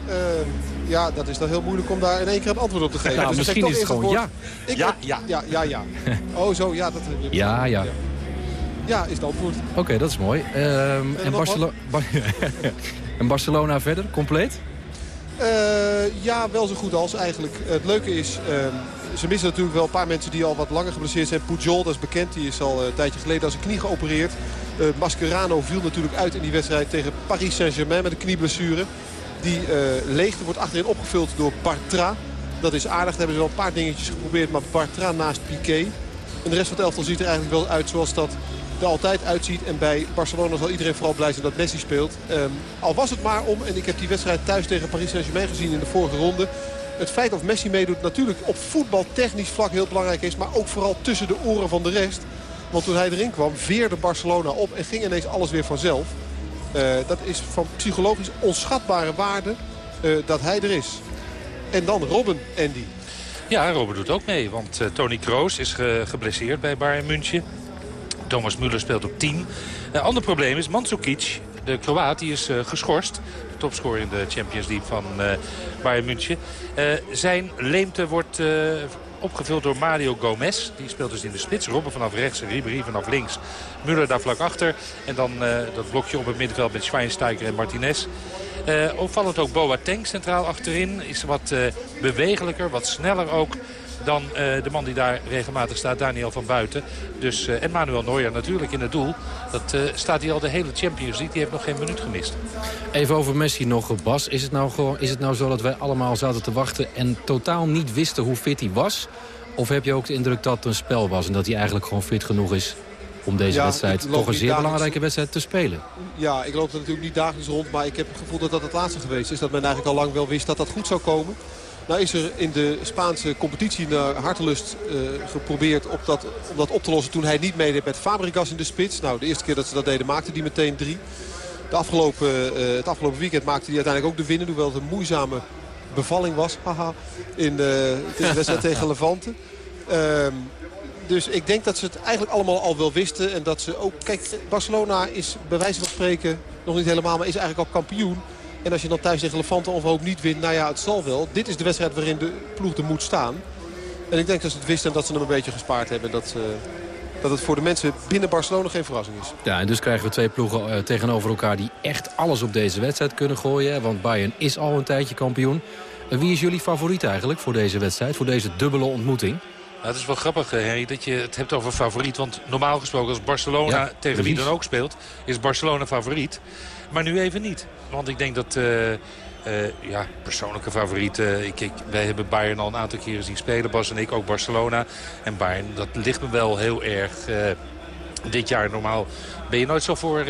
Uh, ja, dat is dan heel moeilijk om daar in één keer een antwoord op te geven. Nou, dus misschien is het gewoon ja. Ik ja, ja. Ja, ja, ja. Oh, zo, ja. Dat, ja, ja. Ja, is het antwoord. Oké, okay, dat is mooi. Um, en, Barcelona... en Barcelona verder, compleet? Uh, ja, wel zo goed als eigenlijk. Het leuke is, uh, ze missen natuurlijk wel een paar mensen die al wat langer geblesseerd zijn. Pujol, dat is bekend, die is al een tijdje geleden aan zijn knie geopereerd. Uh, Mascherano viel natuurlijk uit in die wedstrijd tegen Paris Saint-Germain met een knieblessure. Die leegte wordt achterin opgevuld door Bartra. Dat is aardig, daar hebben ze wel een paar dingetjes geprobeerd. Maar Bartra naast Piqué. En de rest van het elftal ziet er eigenlijk wel uit zoals dat er altijd uitziet. En bij Barcelona zal iedereen vooral blij zijn dat Messi speelt. Um, al was het maar om, en ik heb die wedstrijd thuis tegen Paris Saint-Germain gezien in de vorige ronde. Het feit dat Messi meedoet natuurlijk op voetbaltechnisch vlak heel belangrijk is. Maar ook vooral tussen de oren van de rest. Want toen hij erin kwam veerde Barcelona op en ging ineens alles weer vanzelf. Uh, dat is van psychologisch onschatbare waarde uh, dat hij er is. En dan Robben, Andy. Ja, Robben doet ook mee. Want uh, Tony Kroos is ge geblesseerd bij Bayern München. Thomas Müller speelt op 10. Een ander probleem is Mandzukic, de Kroaat, die is uh, geschorst. Topscorer in de Champions League van uh, Bayern München. Zijn leemte wordt opgevuld door Mario Gomez. Die speelt dus in de spits. Robben vanaf rechts, Ribéry vanaf links. Müller daar vlak achter. En dan dat blokje op het middenveld met Schweinsteiger en Martinez. Opvallend ook Boateng centraal achterin. Is wat bewegelijker, wat sneller ook dan uh, de man die daar regelmatig staat, Daniel van Buiten. Dus, uh, en Manuel Neuer natuurlijk in het doel. Dat uh, staat hij al de hele Champions League. Die heeft nog geen minuut gemist. Even over Messi nog, Bas. Is het nou, gewoon, is het nou zo dat wij allemaal zaten te wachten... en totaal niet wisten hoe fit hij was? Of heb je ook de indruk dat het een spel was... en dat hij eigenlijk gewoon fit genoeg is om deze ja, wedstrijd, toch een zeer dagelijks... belangrijke wedstrijd, te spelen. Ja, ik loop er natuurlijk niet dagelijks rond, maar ik heb het gevoel dat dat het laatste geweest is. Dat men eigenlijk al lang wel wist dat dat goed zou komen. Nou is er in de Spaanse competitie naar hartelust uh, geprobeerd op dat, om dat op te lossen toen hij niet meedeed met Fabregas in de spits. Nou, de eerste keer dat ze dat deden maakte die meteen drie. De afgelopen, uh, het afgelopen weekend maakte hij uiteindelijk ook de winnen. Hoewel het een moeizame bevalling was haha, in, uh, de wedstrijd tegen Levante. Ehm, dus ik denk dat ze het eigenlijk allemaal al wel wisten. En dat ze ook... Kijk, Barcelona is bij wijze van spreken nog niet helemaal, maar is eigenlijk al kampioen. En als je dan thuis tegen Levante of hoop niet wint, nou ja, het zal wel. Dit is de wedstrijd waarin de ploeg er moet staan. En ik denk dat ze het wisten en dat ze hem een beetje gespaard hebben. Dat, uh, dat het voor de mensen binnen Barcelona geen verrassing is. Ja, en dus krijgen we twee ploegen uh, tegenover elkaar die echt alles op deze wedstrijd kunnen gooien. Want Bayern is al een tijdje kampioen. Wie is jullie favoriet eigenlijk voor deze wedstrijd? Voor deze dubbele ontmoeting? Nou, het is wel grappig, Harry, dat je het hebt over favoriet. Want normaal gesproken als Barcelona Ja, tegen wie dan ook speelt... is Barcelona favoriet. Maar nu even niet. Want ik denk dat... eh, eh, ja, persoonlijke favorieten. Ik, ik, wij hebben Bayern al een aantal keren zien spelen. Bas en ik ook Barcelona. En Bayern, dat ligt me wel heel erg... eh, dit jaar normaal ben je nooit zo voor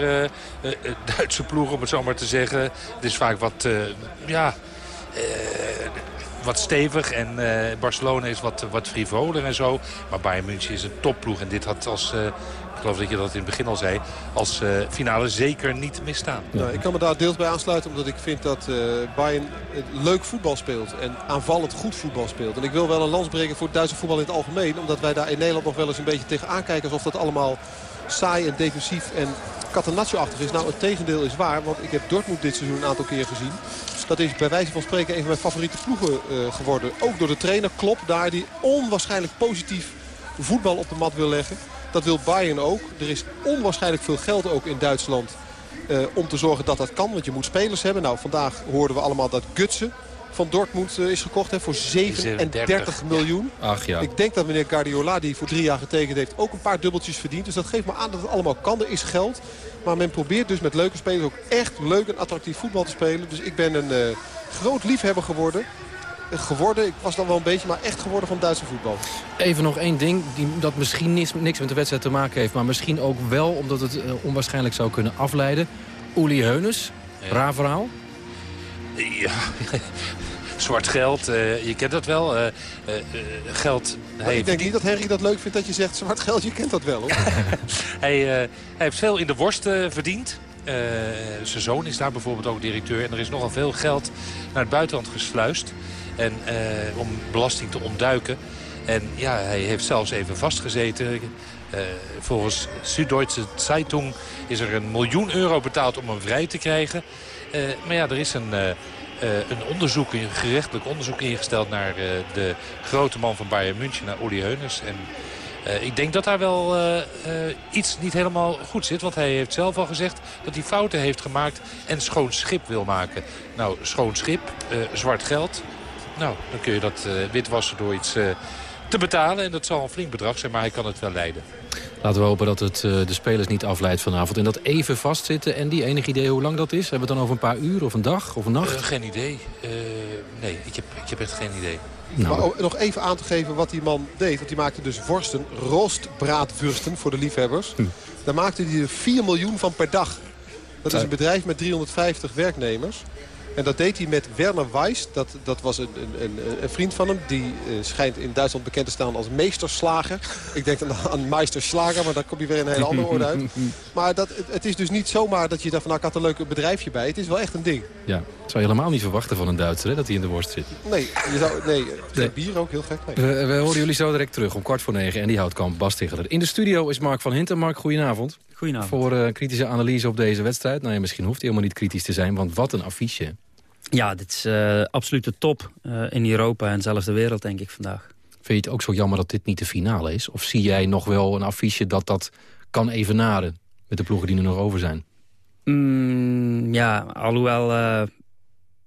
Duitse ploegen, om het zo maar te zeggen. Het is vaak wat, ja, wat stevig. En Barcelona is wat, wat frivoler en zo. Maar Bayern München is een topploeg. En dit had als, geloof dat je dat in het begin al zei, als eh, finale zeker niet misstaan. Nou, ik kan me daar deels bij aansluiten omdat ik vind dat eh, Bayern leuk voetbal speelt. En aanvallend goed voetbal speelt. En ik wil wel een lans breken voor het Duitse voetbal in het algemeen. Omdat wij daar in Nederland nog wel eens een beetje tegen aankijken. Alsof dat allemaal saai en defensief en catenaccio-achtig is. Nou, het tegendeel is waar. Want ik heb Dortmund dit seizoen een aantal keer gezien. Dat is bij wijze van spreken een van mijn favoriete ploegen eh, geworden. Ook door de trainer Klopp daar die onwaarschijnlijk positief voetbal op de mat wil leggen. Dat wil Bayern ook. Er is onwaarschijnlijk veel geld ook in Duitsland eh, om te zorgen dat dat kan. Want je moet spelers hebben. Nou, vandaag hoorden we allemaal dat Gutsen van Dortmund eh, is gekocht hè, voor 37 37, miljoen. Ach ja. Ik denk dat meneer Guardiola, die voor drie jaar getekend heeft, ook een paar dubbeltjes verdient. Dus dat geeft me aan dat het allemaal kan. Er is geld. Maar men probeert dus met leuke spelers ook echt leuk en attractief voetbal te spelen. Dus ik ben een eh, groot liefhebber geworden. Geworden, ik was dan wel een beetje, maar echt geworden van Duitse voetbal. Even nog één ding die, dat misschien niks, niks met de wedstrijd te maken heeft... maar misschien ook wel omdat het eh, onwaarschijnlijk zou kunnen afleiden. Uli Heunes, raar verhaal. Ja, zwart geld, eh, je kent dat wel. eh, geld, ik denk niet dat Henry dat leuk vindt dat je zegt zwart geld. Je kent dat wel hoor. hij, eh, hij heeft veel in de worst verdiend. Eh, zijn zoon is daar bijvoorbeeld ook directeur. En er is nogal veel geld naar het buitenland gesluist. En, eh, om belasting te ontduiken. En ja, hij heeft zelfs even vastgezeten. Eh, volgens Süddeutsche Zeitung is er een miljoen euro betaald om hem vrij te krijgen. Eh, maar ja, er is een, een onderzoek, een gerechtelijk onderzoek ingesteld naar de grote man van Bayern München, naar Uli Heunes. En ik denk dat daar wel iets niet helemaal goed zit. Want hij heeft zelf al gezegd dat hij fouten heeft gemaakt en schoon schip wil maken. Nou, schoon schip, zwart geld. Nou, dan kun je dat eh, witwassen door iets eh, te betalen. En dat zal een flink bedrag zijn, maar hij kan het wel leiden. Laten we hopen dat het eh, de spelers niet afleidt vanavond. En dat even vastzitten. En die enig idee hoe lang dat is? Hebben we het dan over een paar uur of een dag of een nacht? Eh, geen idee. Eh, nee, ik heb, ik heb echt geen idee. Nou. Maar ook nog even aan te geven wat die man deed. Want die maakte dus worsten, roostbraadwursten voor de liefhebbers. Hm. Daar maakte hij er 4 miljoen van per dag. Dat is een bedrijf met 350 werknemers. En dat deed hij met Werner Weiss. Dat, dat was een, een, een, een vriend van hem. Die eh, schijnt in Duitsland bekend te staan als meesterslager. Ik denk dan aan meisterslager, maar daar kom je weer in een hele andere orde uit. Maar dat, het, is dus niet zomaar dat je daar van nou, ik had een leuk bedrijfje bij. Het is wel echt een ding. Ja, dat zou je helemaal niet verwachten van een Duitser, hè, dat hij in de worst zit. Nee, je zou, nee, Nee. bier ook heel gek. Nee. We, we horen jullie zo direct terug om kwart voor negen. En die houtkamp Bas Tegeler. In de studio is Mark van Hinten. Mark, goedenavond. Goedenavond. Voor eh, kritische analyse op deze wedstrijd. Nou ja, misschien hoeft hij helemaal niet kritisch te zijn, want wat een affiche. Ja, dit is uh, absoluut de top uh, in Europa en zelfs de wereld, denk ik, vandaag. Vind je het ook zo jammer dat dit niet de finale is? Of zie jij nog wel een affiche dat dat kan evenaren met de ploegen die er nog over zijn? Mm, ja, alhoewel uh,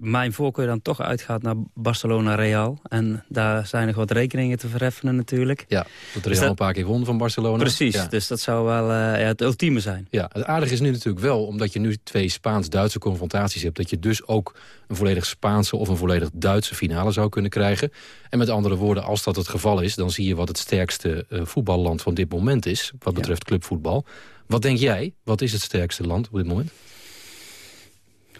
mijn voorkeur dan toch uitgaat naar Barcelona-Real. En daar zijn nog wat rekeningen te verheffenen natuurlijk. Ja, dat Real dus dat... een paar keer won van Barcelona. Precies, ja. dus dat zou wel uh, ja, het ultieme zijn. Ja, het aardige is nu natuurlijk wel, omdat je nu twee Spaans-Duitse confrontaties hebt... dat je dus ook een volledig Spaanse of een volledig Duitse finale zou kunnen krijgen. En met andere woorden, als dat het geval is... dan zie je wat het sterkste uh, voetballand van dit moment is, wat betreft ja. clubvoetbal. Wat denk jij? Wat is het sterkste land op dit moment?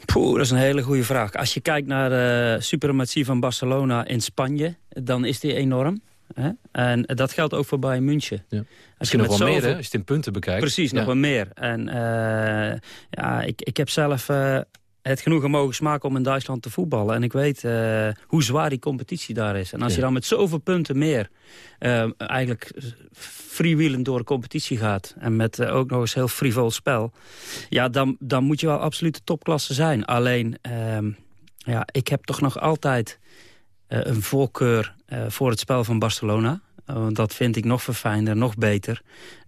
Poeh, dat is een hele goede vraag. Als je kijkt naar de suprematie van Barcelona in Spanje, dan is die enorm. Hè? En dat geldt ook voor Bayern München. Ja. Misschien nog wel zoveel... meer, hè? als je het in punten bekijkt. Precies, ja. nog wel meer. En uh, ja, ik, ik heb zelf uh, het genoegen mogen smaken om in Duitsland te voetballen. En ik weet uh, hoe zwaar die competitie daar is. En als ja. je dan met zoveel punten meer eigenlijk freewheelend door de competitie gaat... en met uh, ook nog eens heel frivol spel... ja, dan, dan moet je wel absoluut de topklasse zijn. Alleen, uh, ja, ik heb toch nog altijd uh, een voorkeur uh, voor het spel van Barcelona... Want dat vind ik nog verfijnder, nog beter.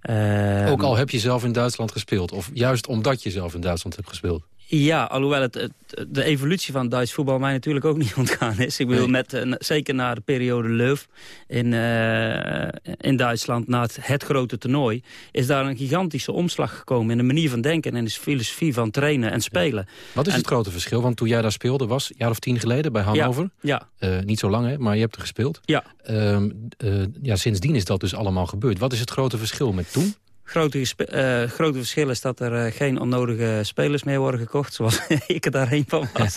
Uh, ook al heb je zelf in Duitsland gespeeld. Of juist omdat je zelf in Duitsland hebt gespeeld. Ja, alhoewel het, het, de evolutie van Duits voetbal mij natuurlijk ook niet ontgaan is. Ik bedoel, met, uh, zeker na de periode Leuf in, uh, in Duitsland, na het, het, grote toernooi... is daar een gigantische omslag gekomen in de manier van denken... en in de filosofie van trainen en spelen. Ja. Wat is en, het grote verschil? Want toen jij daar speelde, was een jaar of tien geleden bij Hannover. Ja. ja. Uh, niet zo lang, hè, maar je hebt er gespeeld. Ja. ja. Sindsdien is dat dus allemaal gebeurd. Wat is het grote verschil met toen? Grote, uh, grote verschil is dat er uh, geen onnodige spelers meer worden gekocht, zoals ik er daar een van was.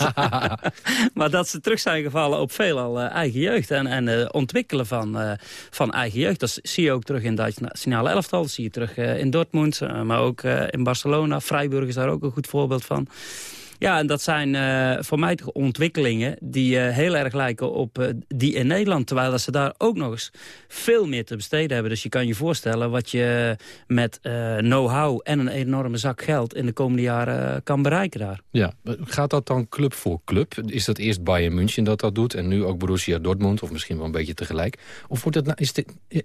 maar dat ze terug zijn gevallen op veelal uh, eigen jeugd en, en ontwikkelen van, van eigen jeugd. Dat zie je ook terug in Duits nationale elftal, dat zie je terug in Dortmund, maar ook in Barcelona. Freiburg is daar ook een goed voorbeeld van. Ja, en dat zijn uh, voor mij ontwikkelingen die uh, heel erg lijken op uh, die in Nederland. Terwijl dat ze daar ook nog eens veel meer te besteden hebben. Dus je kan je voorstellen wat je met know-how en een enorme zak geld in de komende jaren kan bereiken daar. Ja, gaat dat dan club voor club? Is dat eerst Bayern München dat dat doet en nu ook Borussia Dortmund of misschien wel een beetje tegelijk? Of wordt dat, nou, is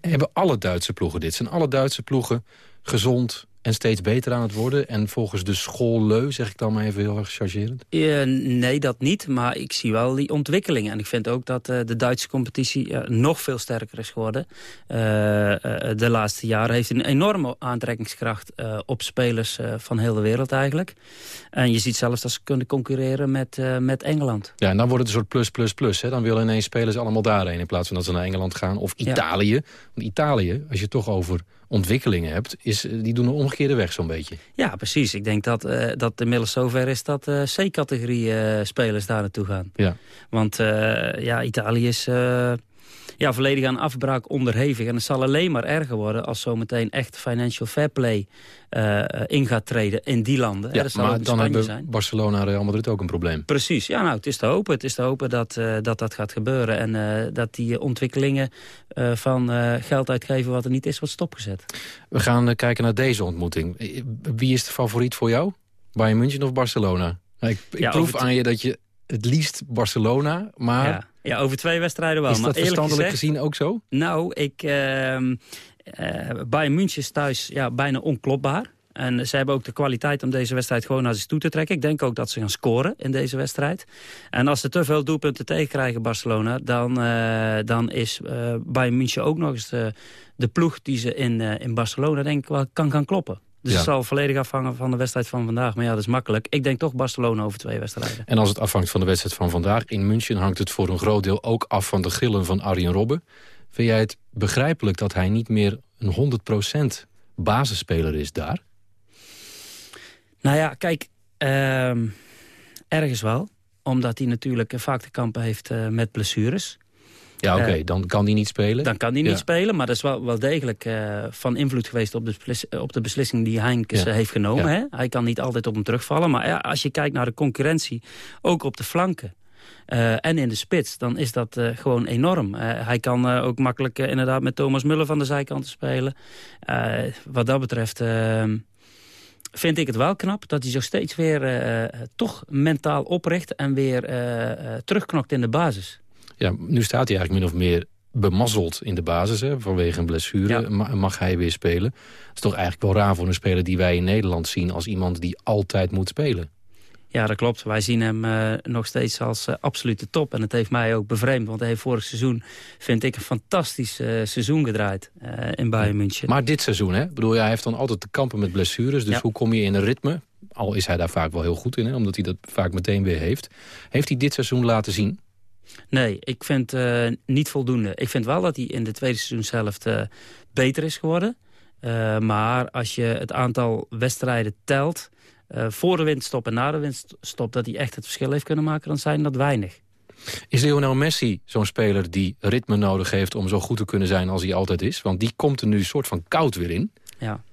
hebben alle Duitse ploegen dit? Zijn alle Duitse ploegen gezond, en steeds beter aan het worden. En volgens de school Leu, zeg ik dan maar even heel erg chargerend? Uh, nee, dat niet. Maar ik zie wel die ontwikkelingen. En ik vind ook dat uh, de Duitse competitie uh, nog veel sterker is geworden. de laatste jaren heeft een enorme aantrekkingskracht op spelers van heel de wereld eigenlijk. En je ziet zelfs dat ze kunnen concurreren met, met Engeland. Ja, en dan wordt het een soort plus, plus, plus. Hè? Dan willen ineens spelers allemaal daarheen in plaats van dat ze naar Engeland gaan. Of Italië. Ja. Want Italië, als je toch over ontwikkelingen hebt, is, die doen een omgekeerde weg zo'n beetje. Ja, precies. Ik denk dat, uh, dat inmiddels zover is dat uh, C-categorie uh, spelers daar naartoe gaan. Ja. Want ja, Italië is ja, volledig aan afbraak onderhevig. En het zal alleen maar erger worden als zometeen echt financial fair play uh, in gaat treden in die landen. Ja, dat zal maar dan hebben zijn. Barcelona en Real Madrid ook een probleem. Precies, ja, nou, het is te hopen. Het is te hopen dat uh, dat, dat gaat gebeuren. En uh, dat die ontwikkelingen van geld uitgeven wat er niet is, wordt stopgezet. We gaan kijken naar deze ontmoeting. Wie is de favoriet voor jou? Bayern München of Barcelona? Nou, ik ik ja, proef aan je dat je het liefst Barcelona, maar... Ja. Ja, over twee wedstrijden wel. Is dat maar verstandelijk gezegd, gezien ook zo? Nou, ik, uh, uh, Bayern München is thuis ja, bijna onklopbaar. En ze hebben ook de kwaliteit om deze wedstrijd gewoon naar zich toe te trekken. Ik denk ook dat ze gaan scoren in deze wedstrijd. En als ze te veel doelpunten tegenkrijgen, Barcelona... dan, uh, dan is uh, Bayern München ook nog eens de, de ploeg die ze in, in Barcelona denk ik wel kan gaan kloppen. Dus ja. het zal volledig afhangen van de wedstrijd van vandaag. Maar ja, dat is makkelijk. Ik denk toch Barcelona over twee wedstrijden. En als het afhangt van de wedstrijd van vandaag in München... hangt het voor een groot deel ook af van de grillen van Arjen Robben. Vind jij het begrijpelijk dat hij niet meer een 100% basisspeler is daar? Nou ja, kijk, uh, ergens wel. Omdat hij natuurlijk vaak te kampen heeft uh, met blessures. Ja, oké, okay. dan kan hij niet spelen. Dan kan hij niet spelen, maar dat is wel, wel degelijk uh, van invloed geweest op de, op de beslissing die Heinkes ja. heeft genomen. Hè? Hij kan niet altijd op hem terugvallen, maar ja, als je kijkt naar de concurrentie, ook op de flanken. Uh, en in de spits, dan is dat uh, gewoon enorm. hij kan ook makkelijk inderdaad met Thomas Muller van de zijkant spelen. wat dat betreft ehm, vind ik het wel knap dat hij zich steeds weer toch mentaal opricht... en weer terugknokt in de basis. Ja, nu staat hij eigenlijk min of meer bemazzeld in de basis. Hè, vanwege een blessure ja. mag hij weer spelen. Dat is toch eigenlijk wel raar voor een speler die wij in Nederland zien... als iemand die altijd moet spelen. Ja, dat klopt. Wij zien hem uh, nog steeds als uh, absolute top. En het heeft mij ook bevreemd. Want hij heeft vorig seizoen, vind ik, een fantastisch uh, seizoen gedraaid in Bayern München. Maar dit seizoen, hè? Ik bedoel, hij heeft dan altijd te kampen met blessures. Dus ja. hoe kom je in een ritme? Al is hij daar vaak wel heel goed in, hè? omdat hij dat vaak meteen weer heeft. Heeft hij dit seizoen laten zien? Nee, ik vind uh, niet voldoende. Ik vind wel dat hij in de tweede seizoenshelft uh, beter is geworden. Uh, maar als je het aantal wedstrijden telt... voor de winststop en na de winststop... dat hij echt het verschil heeft kunnen maken, dan zijn dat weinig. Is Lionel Messi zo'n speler die ritme nodig heeft... om zo goed te kunnen zijn als hij altijd is? Want die komt er nu een soort van koud weer in. Ja.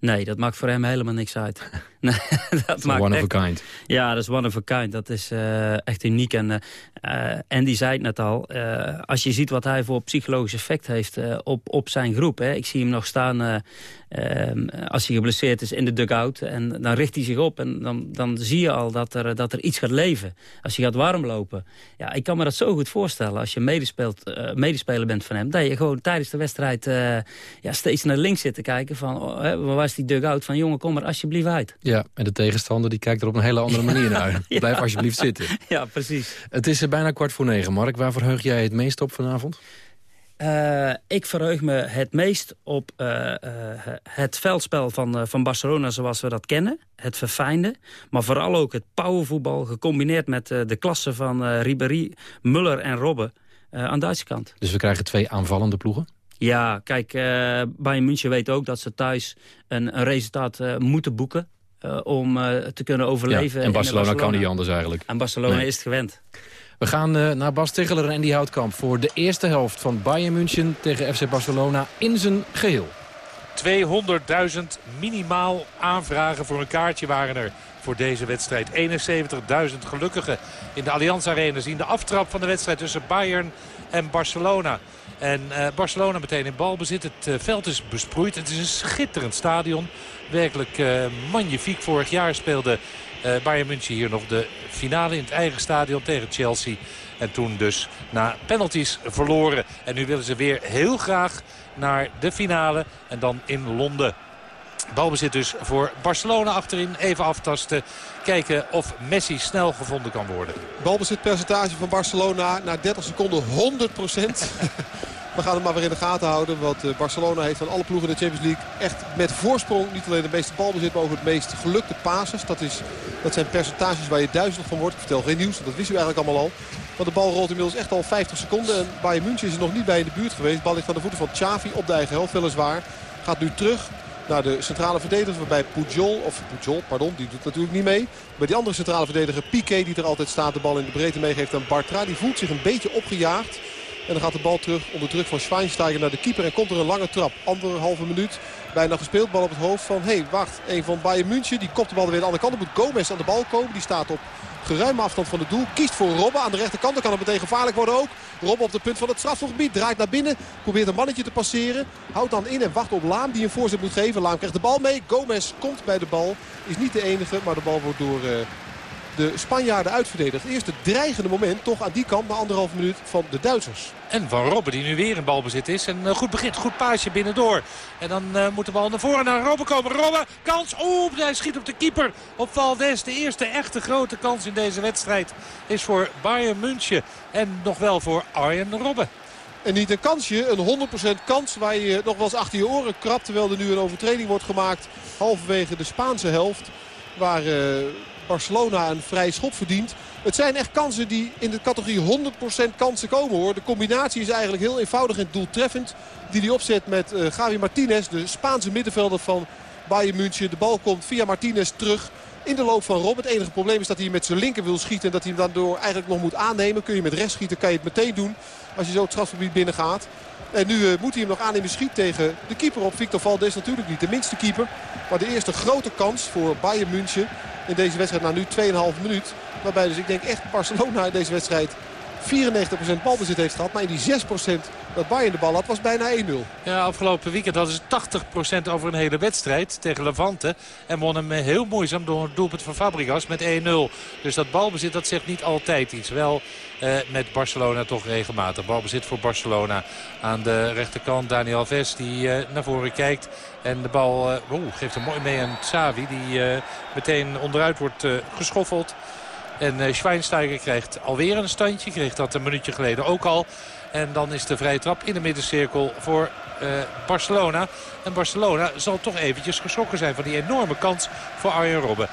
Nee, dat maakt voor hem helemaal niks uit. nee, dat maakt one echt, of a kind. Ja, dat is one of a kind. Dat is uh, echt uniek. En uh, Andy zei het net al. Uh, als je ziet wat hij voor psychologisch effect heeft op, op zijn groep. Hè. Ik zie hem nog staan ehm, als hij geblesseerd is in de dugout. En dan richt hij zich op. En dan, dan zie je al dat er, dat er iets gaat leven. Als hij gaat warmlopen. Ja, ik kan me dat zo goed voorstellen. Als je medespeelt, medespeler bent van hem. Dat je gewoon tijdens de wedstrijd ja, steeds naar links zit te kijken. Van, oh, waar is die dugout? Van jongen, kom er alsjeblieft uit. Ja, Ja, en de tegenstander die kijkt er op een hele andere manier naar. Blijf alsjeblieft zitten. Ja, precies. Het is bijna kwart voor negen, Mark. Waar verheug jij het meest op vanavond? Uh, ik verheug me het meest op uh, uh, het veldspel van, van Barcelona zoals we dat kennen. Het verfijnde. Maar vooral ook het powervoetbal gecombineerd met de klasse van Ribéry, Muller en Robben aan de Duitse kant. Dus we krijgen twee aanvallende ploegen? Ja, kijk, Bayern München weet ook dat ze thuis een, een resultaat moeten boeken. Om te kunnen overleven. Ja, en Barcelona, Barcelona, kan niet anders eigenlijk. En Barcelona nee. is het gewend. We gaan uh, naar Bas Tegeler en die Houtkamp voor de eerste helft van Bayern München tegen FC Barcelona in zijn geheel. 200.000 minimaal aanvragen voor een kaartje waren er voor deze wedstrijd. 71.000 gelukkigen in de Allianz Arena zien de aftrap van de wedstrijd tussen Bayern en Barcelona. En uh, Barcelona meteen in balbezit. Het uh, veld is besproeid. Het is een schitterend stadion. Werkelijk uh, magnifiek. Vorig jaar speelde Bayern München hier nog de finale in het eigen stadion tegen Chelsea. En toen dus na penalties verloren. En nu willen ze weer heel graag naar de finale. En dan in Londen. Balbezit dus voor Barcelona achterin. Even aftasten. Kijken of Messi snel gevonden kan worden. Balbezitpercentage van Barcelona na 30 seconden 100% We gaan het maar weer in de gaten houden. Want eh, Barcelona heeft van alle ploegen in de Champions League echt met voorsprong niet alleen de meeste balbezit, maar ook het meest gelukte passes. Dat, is, dat zijn percentages waar je duizelig van wordt. Ik vertel geen nieuws, dat wist u eigenlijk allemaal al. Want de bal rolt inmiddels echt al 50 seconden. En Bayern München is er nog niet bij in de buurt geweest. Bal ligt van de voeten van Xavi op de eigen helft weliswaar. Gaat nu terug naar de centrale verdediger waarbij Pujol, of Pujol, pardon, die doet natuurlijk niet mee. Bij die andere centrale verdediger Piqué die er altijd staat de bal in de breedte meegeeft aan Bartra. Die voelt zich een beetje opgejaagd. En dan gaat de bal terug onder druk van Schweinsteiger naar de keeper. En komt er een lange trap. Anderhalve minuut. Bijna gespeeld. Bal op het hoofd van, hé hey, wacht, een van Bayern München. Die kopt de bal weer aan de andere kant. Dan moet Gomez aan de bal komen. Die staat op geruime afstand van het doel. Kiest voor Robben aan de rechterkant. Dan kan het meteen gevaarlijk worden ook. Robben op de punt van het strafgebied. Draait naar binnen. Probeert een mannetje te passeren. Houdt dan in en wacht op Laam die een voorzet moet geven. Laam krijgt de bal mee. Gomez komt bij de bal. Is niet de enige. Maar de bal wordt door... Uh, de Spanjaarden uitverdedigd. Het eerste dreigende moment toch aan die kant na anderhalf minuut van de Duitsers. En Van Robben die nu weer in balbezit is. En uh, goed begint, goed paasje binnendoor. En dan uh, moet de bal naar voren naar Robben komen. Robben, kans. Oeh, hij schiet op de keeper. Op Valdes. De eerste echte grote kans in deze wedstrijd is voor Bayern München. En nog wel voor Arjen Robben. En niet een kansje, een 100% kans waar je nog wel eens achter je oren krabt. Terwijl er nu een overtreding wordt gemaakt halverwege de Spaanse helft. Waar... Uh, Barcelona een vrij schop verdient. Het zijn echt kansen die in de categorie 100% kansen komen hoor. De combinatie is eigenlijk heel eenvoudig en doeltreffend. Die hij opzet met uh, Gavi Martinez, de Spaanse middenvelder van Bayern München. De bal komt via Martinez terug in de loop van Rob. Het enige probleem is dat hij met zijn linker wil schieten. En dat hij hem daardoor eigenlijk nog moet aannemen. Kun je met rechts schieten, kan je het meteen doen. Als je zo het strafgebied binnen gaat. En nu uh, moet hij hem nog aannemen schiet tegen de keeper op. Victor Valdes natuurlijk niet de minste keeper. Maar de eerste grote kans voor Bayern München in deze wedstrijd na nu 2,5 minuut. Waarbij dus ik denk echt Barcelona in deze wedstrijd 94% balbezit heeft gehad. Maar in die 6% dat Bayern de bal had was bijna 1-0. Ja, afgelopen weekend hadden ze 80% over een hele wedstrijd tegen Levante. En won hem heel moeizaam door een doelpunt van Fabregas met 1-0. Dus dat balbezit dat zegt niet altijd iets. Wel eh, met Barcelona toch regelmatig. Balbezit voor Barcelona aan de rechterkant. Daniel Alves die eh, naar voren kijkt. En de bal uh, geeft hem mooi mee aan Xavi. Die uh, meteen onderuit wordt uh, geschoffeld. En Schweinsteiger krijgt alweer een standje. Kreeg dat een minuutje geleden ook al. En dan is de vrije trap in de middencirkel voor Barcelona. En Barcelona zal toch eventjes geschrokken zijn van die enorme kans voor Arjen Robben.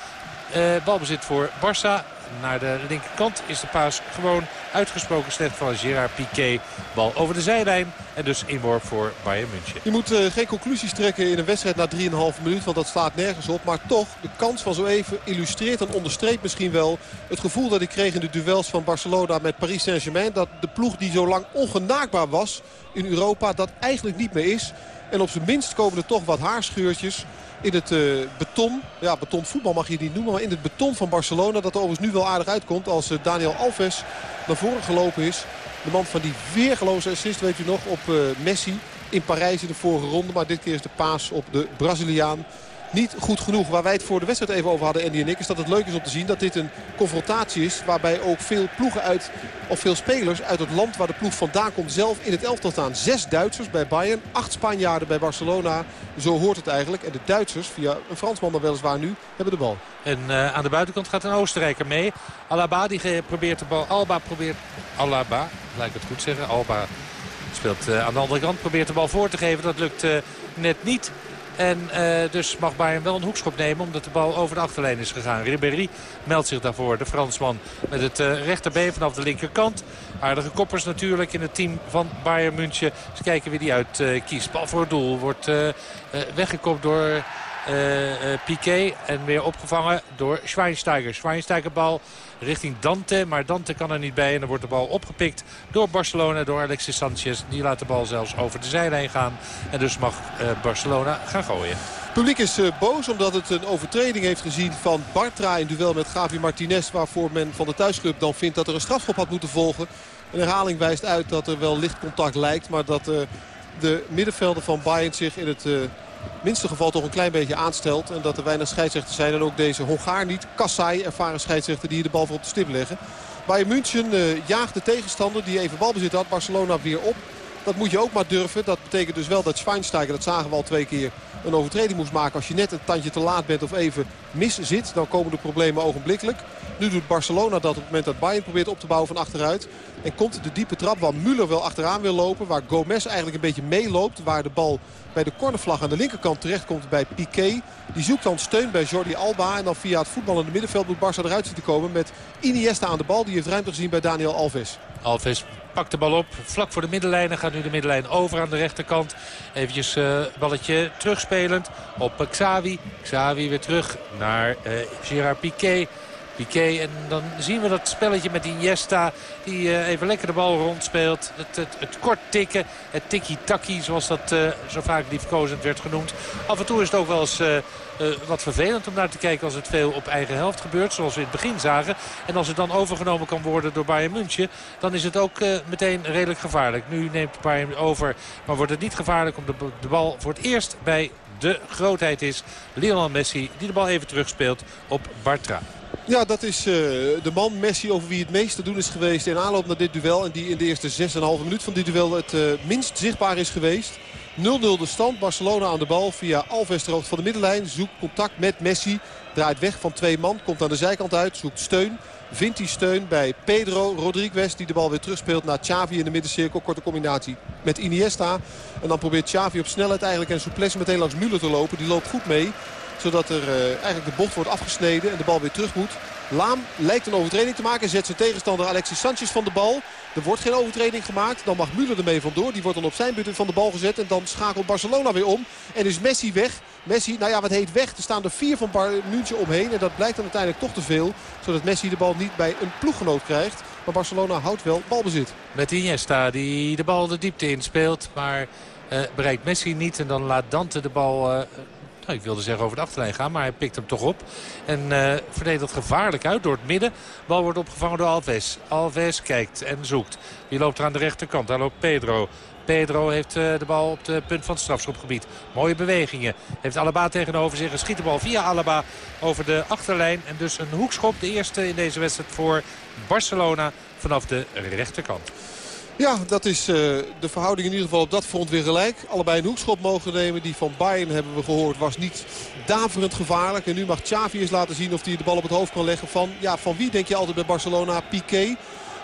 balbezit voor Barça naar de linkerkant is de paas gewoon uitgesproken slecht van Gerard Piqué. Bal over de zijlijn en dus inworp voor Bayern München. Je moet uh, geen conclusies trekken in een wedstrijd na 3,5 minuut, want dat slaat nergens op. Maar toch, de kans van zo even illustreert en onderstreept misschien wel het gevoel dat ik kreeg in de duels van Barcelona met Paris Saint-Germain. Dat de ploeg die zo lang ongenaakbaar was in Europa, dat eigenlijk niet meer is. En op zijn minst komen er toch wat haarscheurtjes in het uh, beton. Ja, betonvoetbal mag je niet noemen. Maar in het beton van Barcelona. Dat er overigens nu wel aardig uitkomt. Als uh, Daniel Alves naar voren gelopen is. De man van die weergeloze assist weet u nog op uh, Messi. In Parijs in de vorige ronde. Maar dit keer is de paas op de Braziliaan. Niet goed genoeg. Waar wij het voor de wedstrijd even over hadden, Andy en ik... is dat het leuk is om te zien dat dit een confrontatie is... waarbij ook veel ploegen uit, of veel spelers uit het land waar de ploeg vandaan komt... zelf in het elftal staan. Zes Duitsers bij Bayern, acht Spanjaarden bij Barcelona. Zo hoort het eigenlijk. En de Duitsers, via een Fransman dan weliswaar nu, hebben de bal. En uh, aan de buitenkant gaat een Oostenrijker mee. Alaba die probeert de bal. Alba probeert. Alaba, ik het goed zeggen. Alba speelt uh, aan de andere kant. Probeert de bal voor te geven. Dat lukt uh, net niet. En uh, dus mag Bayern wel een hoekschop nemen omdat de bal over de achterlijn is gegaan. Ribéry meldt zich daarvoor, de Fransman, met het uh, rechterbeen vanaf de linkerkant. Aardige koppers natuurlijk in het team van Bayern München. Eens kijken wie die uit uh. Bal voor het doel wordt weggekopt door Piqué. En weer opgevangen door Schweinsteiger. Schweinsteiger bal richting Dante. Maar Dante kan er niet bij. En dan wordt de bal opgepikt door Barcelona. Door Alexis Sanchez. Die laat de bal zelfs over de zijlijn gaan. En dus mag uh, Barcelona gaan gooien. Het publiek is boos omdat het een overtreding heeft gezien van Bartra in duel met Gavi Martinez. Waarvoor men van de thuisclub dan vindt dat er een strafschop had moeten volgen. Een herhaling wijst uit dat er wel licht contact lijkt. Maar dat de middenvelder van Bayern zich in het minste geval toch een klein beetje aanstelt. En dat er weinig scheidsrechters zijn. En ook deze Hongaar niet. Kassai, ervaren scheidsrechter die de bal voor op de stip leggen. Bayern München uh, jaagt de tegenstander die even balbezit had. Barcelona weer op. Dat moet je ook maar durven. Dat betekent dus wel dat Schweinsteiger, dat zagen we al twee keer, een overtreding moest maken. Als je net een tandje te laat bent of even mis zit, dan komen de problemen ogenblikkelijk. Nu doet Barcelona dat op het moment dat Bayern probeert op te bouwen van achteruit. En komt de diepe trap waar Müller wel achteraan wil lopen. Waar Gomez eigenlijk een beetje meeloopt. Waar de bal bij de cornervlag aan de linkerkant terechtkomt bij Piqué. Die zoekt dan steun bij Jordi Alba. En dan via het voetballende middenveld moet Barça eruit zien te komen. Met Iniesta aan de bal. Die heeft ruimte gezien bij Daniel Alves. Alves pakt de bal op. Vlak voor de middenlijn. En gaat nu de middenlijn over aan de rechterkant. Eventjes uh, balletje terugspelend op Xavi. Xavi weer terug naar uh, Gerard Piqué. Piqué. En dan zien we dat spelletje met Iniesta. Die even lekker de bal rondspeelt. Het, het, het kort tikken. Het tikkie-takkie zoals dat zo vaak liefkozend werd genoemd. Af en toe is het ook wel eens... uh, wat vervelend om naar te kijken als het veel op eigen helft gebeurt. Zoals we in het begin zagen. En als het dan overgenomen kan worden door Bayern München. Dan is het ook uh, meteen redelijk gevaarlijk. Nu neemt Bayern over. Maar wordt het niet gevaarlijk omdat de, de bal voor het eerst bij de grootheid is. Lionel Messi die de bal even terugspeelt op Bartra. Ja, dat is uh, de man Messi over wie het meest te doen is geweest in aanloop naar dit duel. En die in de eerste 6,5 minuut van dit duel het minst zichtbaar is geweest. 0-0 de stand. Barcelona aan de bal via Alves ter hoogte van de middenlijn. Zoekt contact met Messi. Draait weg van twee man. Komt aan de zijkant uit. Zoekt steun. Vindt hij steun bij Pedro Rodriguez. Die de bal weer terugspeelt naar Xavi in de middencirkel. Korte combinatie met Iniesta. En dan probeert Xavi op snelheid eigenlijk en souplesse meteen langs Müller te lopen. Die loopt goed mee zodat er uh, eigenlijk de bocht wordt afgesneden en de bal weer terug moet. Laam lijkt een overtreding te maken. Zet zijn tegenstander Alexis Sanchez van de bal. Er wordt geen overtreding gemaakt. Dan mag Müller ermee vandoor. Die wordt dan op zijn beurt van de bal gezet. En dan schakelt Barcelona weer om. En is Messi weg. Messi, nou ja, wat heet weg. Er staan er vier van München omheen. En dat blijkt dan uiteindelijk toch te veel. Zodat Messi de bal niet bij een ploeggenoot krijgt. Maar Barcelona houdt wel balbezit. Met Iniesta die de bal de diepte inspeelt. Maar uh, bereikt Messi niet. En dan laat Dante de bal... Nou, ik wilde zeggen over de achterlijn gaan, maar hij pikt hem toch op. En uh, verdedigt gevaarlijk uit door het midden. Bal wordt opgevangen door Alves. Alves kijkt en zoekt. Die loopt er aan de rechterkant. Daar loopt Pedro. Pedro heeft uh, de bal op de punt van het strafschopgebied. Mooie bewegingen. Heeft Alaba tegenover zich. Schiet de bal via Alaba over de achterlijn. En dus een hoekschop. De eerste in deze wedstrijd voor Barcelona vanaf de rechterkant. Ja, dat is uh, de verhouding in ieder geval op dat front weer gelijk. Allebei een hoekschop mogen nemen. Die van Bayern hebben we gehoord was niet daverend gevaarlijk. En nu mag Xavi eens laten zien of hij de bal op het hoofd kan leggen. Van, ja, van wie denk je altijd bij Barcelona? Piqué.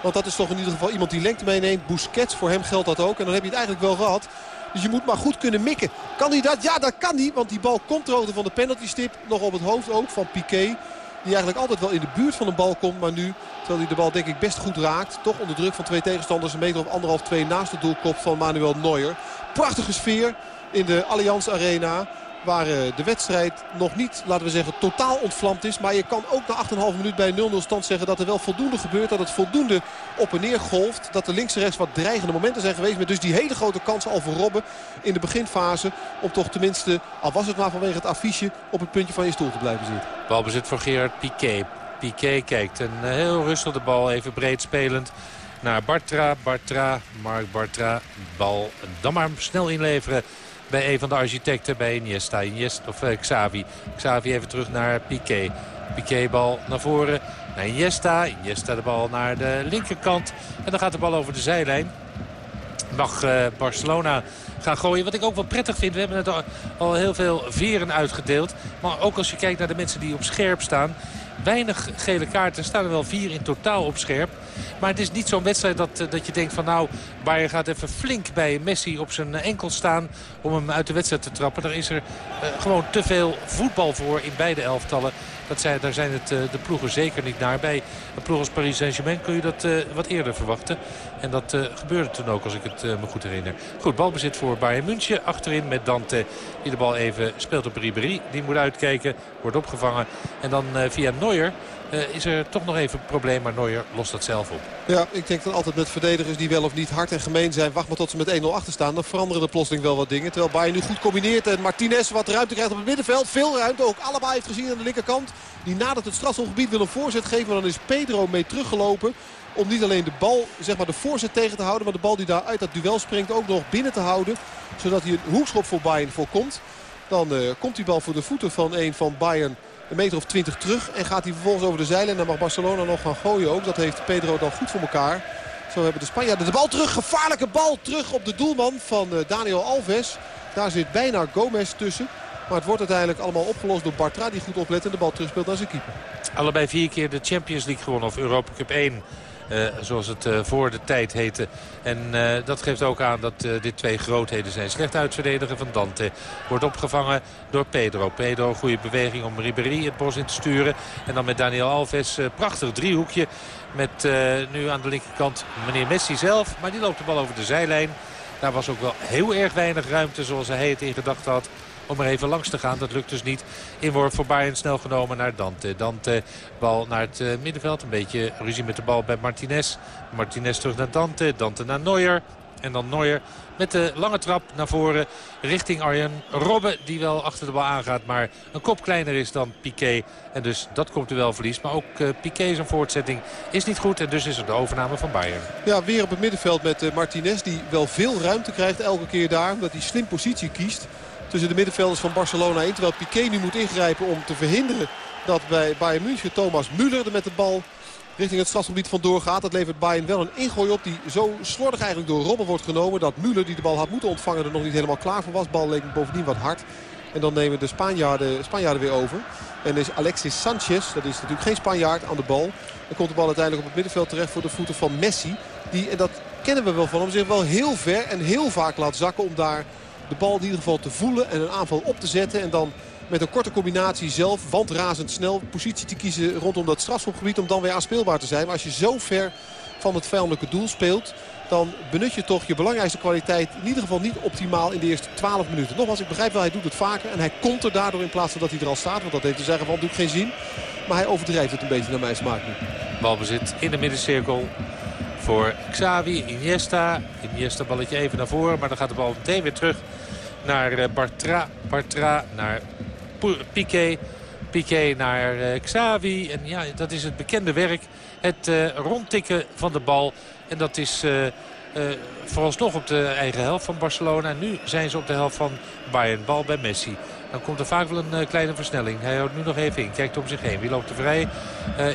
Want dat is toch in ieder geval iemand die lengte meeneemt. Busquets, voor hem geldt dat ook. En dan heb je het eigenlijk wel gehad. Dus je moet maar goed kunnen mikken. Kan hij dat? Ja, dat kan hij. Want die bal komt ter hoogte van de penaltystip. Nog op het hoofd ook van Piqué. Die eigenlijk altijd wel in de buurt van een bal komt. Maar nu, terwijl hij de bal denk ik best goed raakt. Toch onder druk van twee tegenstanders. Een meter of anderhalf, twee naast het doelkop van Manuel Neuer. Prachtige sfeer in de Allianz Arena. Waar de wedstrijd nog niet, laten we zeggen, totaal ontvlamd is. Maar je kan ook na 8,5 minuut bij 0-0 stand zeggen dat er wel voldoende gebeurt. Dat het voldoende op en neer golft. Dat er links en rechts wat dreigende momenten zijn geweest. Met dus die hele grote kansen al voor Robben in de beginfase. Om toch tenminste, al was het maar vanwege het affiche, op het puntje van je stoel te blijven zitten. Balbezit voor Gerard Piqué. Piqué kijkt een heel rustig de bal even breed spelend naar Bartra. Bartra, Mark Bartra, bal dan maar snel inleveren bij een van de architecten bij Iniesta. Iniesta of uh, Xavi. Xavi even terug naar Piqué. Piqué bal naar voren naar Iniesta. Iniesta de bal naar de linkerkant. En dan gaat de bal over de zijlijn. Mag uh, Barcelona gaan gooien. Wat ik ook wel prettig vind. We hebben net al, al heel veel veren uitgedeeld. Maar ook als je kijkt naar de mensen die op scherp staan weinig gele kaarten. Er staan er wel vier in totaal op scherp. Maar het is niet zo'n wedstrijd dat, dat je denkt van nou... Bayern gaat even flink bij Messi op zijn enkel staan om hem uit de wedstrijd te trappen. Daar is er uh, gewoon te veel voetbal voor in beide elftallen. Dat zijn, daar zijn het, uh, de ploegen zeker niet naar. Bij een ploeg als Paris Saint-Germain kun je dat uh, wat eerder verwachten. En dat gebeurde toen ook, als ik het me goed herinner. Goed, balbezit voor Bayern München. Achterin met Dante, die de bal even speelt op Ribéry. Die moet uitkijken, wordt opgevangen. En dan via Neuer uh, is er toch nog even een probleem. Maar Neuer lost dat zelf op. Ja, ik denk dan altijd met verdedigers die wel of niet hard en gemeen zijn. Wacht maar tot ze met 1-0 achter staan. Dan veranderen er plotseling wel wat dingen. Terwijl Bayern nu goed combineert. En Martinez wat ruimte krijgt op het middenveld. Veel ruimte. Ook allebei heeft gezien aan de linkerkant. Die nadat het strafschopgebied wil een voorzet geven. Maar dan is Pedro mee teruggelopen. Om niet alleen de bal, zeg maar de voorzet tegen te houden. Maar de bal die daar uit dat duel springt ook nog binnen te houden. Zodat hij een hoekschop voor Bayern voorkomt. Dan uh, komt die bal voor de voeten van een van Bayern een meter of twintig terug. En gaat hij vervolgens over de zeilen. En dan mag Barcelona nog gaan gooien ook. Dat heeft Pedro dan goed voor elkaar. Zo hebben de Spanjaarden de bal terug. Gevaarlijke bal terug op de doelman van Daniel Alves. Daar zit bijna Gomez tussen. Maar het wordt uiteindelijk allemaal opgelost door Bartra. Die goed oplet en de bal terugspeelt naar zijn keeper. Allebei vier keer de Champions League gewonnen. Of Europa Cup 1. Uh, zoals het uh, voor de tijd heette. En uh, dat geeft ook aan dat dit twee grootheden zijn. Slecht uitverdedigen van Dante. Wordt opgevangen door Pedro. Pedro, goede beweging om Ribéry het bos in te sturen. En dan met Daniel Alves, prachtig driehoekje. Met nu aan de linkerkant meneer Messi zelf. Maar die loopt de bal over de zijlijn. Daar was ook wel heel erg weinig ruimte zoals hij het in gedachten had om er even langs te gaan. Dat lukt dus niet. Inworp voor Bayern snel genomen naar Dante. Dante bal naar het uh, middenveld. Een beetje ruzie met de bal bij Martinez. Martinez terug naar Dante. Dante naar Neuer. En dan Neuer met de lange trap naar voren richting Arjen Robben. Die wel achter de bal aangaat, maar een kop kleiner is dan Piqué. En dus dat komt er wel verlies. Maar ook uh, Piqué zijn voortzetting is niet goed. En dus is er de overname van Bayern. Ja, weer op het middenveld met uh, Martinez. Die wel veel ruimte krijgt elke keer daar. Omdat hij slim positie kiest tussen de middenvelders van Barcelona. Terwijl Piqué nu moet ingrijpen om te verhinderen dat bij Bayern München Thomas Müller er met de bal richting het strafgebied vandoor gaat. Dat levert Bayern wel een ingooi op die zo slordig eigenlijk door Robben wordt genomen. Dat Müller die de bal had moeten ontvangen er nog niet helemaal klaar voor was. Bal leek bovendien wat hard. En dan nemen de Spanjaarden, Spanjaarden weer over. En is Alexis Sanchez, dat is natuurlijk geen Spanjaard, aan de bal. Dan komt de bal uiteindelijk op het middenveld terecht voor de voeten van Messi. Die, en dat kennen we wel van hem, zich wel heel ver en heel vaak laat zakken om daar de bal in ieder geval te voelen en een aanval op te zetten. En dan met een korte combinatie zelf, want snel, positie te kiezen rondom dat strafschopgebied om dan weer aanspeelbaar te zijn. Maar als je zo ver van het vijandelijke doel speelt, dan benut je toch je belangrijkste kwaliteit in ieder geval niet optimaal in de eerste 12 minuten. Nogmaals, ik begrijp wel, hij doet het vaker en hij komt er daardoor in plaats van dat hij er al staat. Want dat heeft te zeggen van natuurlijk geen zin. Maar hij overdrijft het een beetje naar mijn smaak nu. Balbezit in de middencirkel voor Xavi, Iniesta. Iniesta balletje even naar voren, maar dan gaat de bal meteen weer terug naar eh, Bartra. Bartra naar Piqué. Piqué naar uh, Xavi. En ja, dat is het bekende werk. Het uh, rondtikken van de bal. En dat is uh, vooralsnog op de eigen helft van Barcelona. En nu zijn ze op de helft van Bayern. Bal bij Messi. Dan komt er vaak wel een kleine versnelling. Hij houdt nu nog even in. Kijkt om zich heen. Wie loopt er vrij?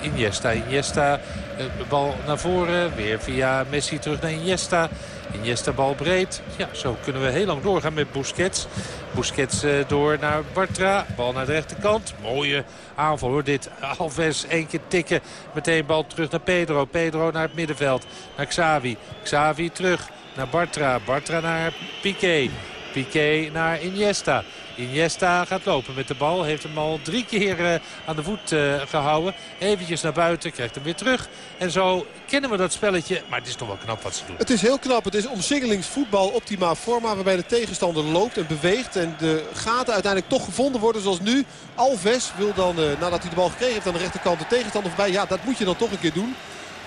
Iniesta. Iniesta. de bal naar voren. Weer via Messi terug naar Iniesta. Iniesta bal breed. Ja, zo kunnen we heel lang doorgaan met Busquets. Busquets door naar Bartra. Bal naar de rechterkant. Mooie aanval hoor dit. Alves één keer tikken. Meteen bal terug naar Pedro. Pedro naar het middenveld. Naar Xavi. Xavi terug naar Bartra. Bartra naar Piqué. Piqué naar Iniesta. Iniesta gaat lopen met de bal. Heeft hem al drie keer uh, aan de voet uh, gehouden. Eventjes naar buiten, krijgt hem weer terug. En zo kennen we dat spelletje. Maar het is toch wel knap wat ze doen. Het is heel knap. Het is omsingelingsvoetbal optima forma. Waarbij de tegenstander loopt en beweegt. En de gaten uiteindelijk toch gevonden worden. Zoals nu. Alves wil dan, uh, nadat hij de bal gekregen heeft aan de rechterkant de tegenstander voorbij. Ja, dat moet je dan toch een keer doen.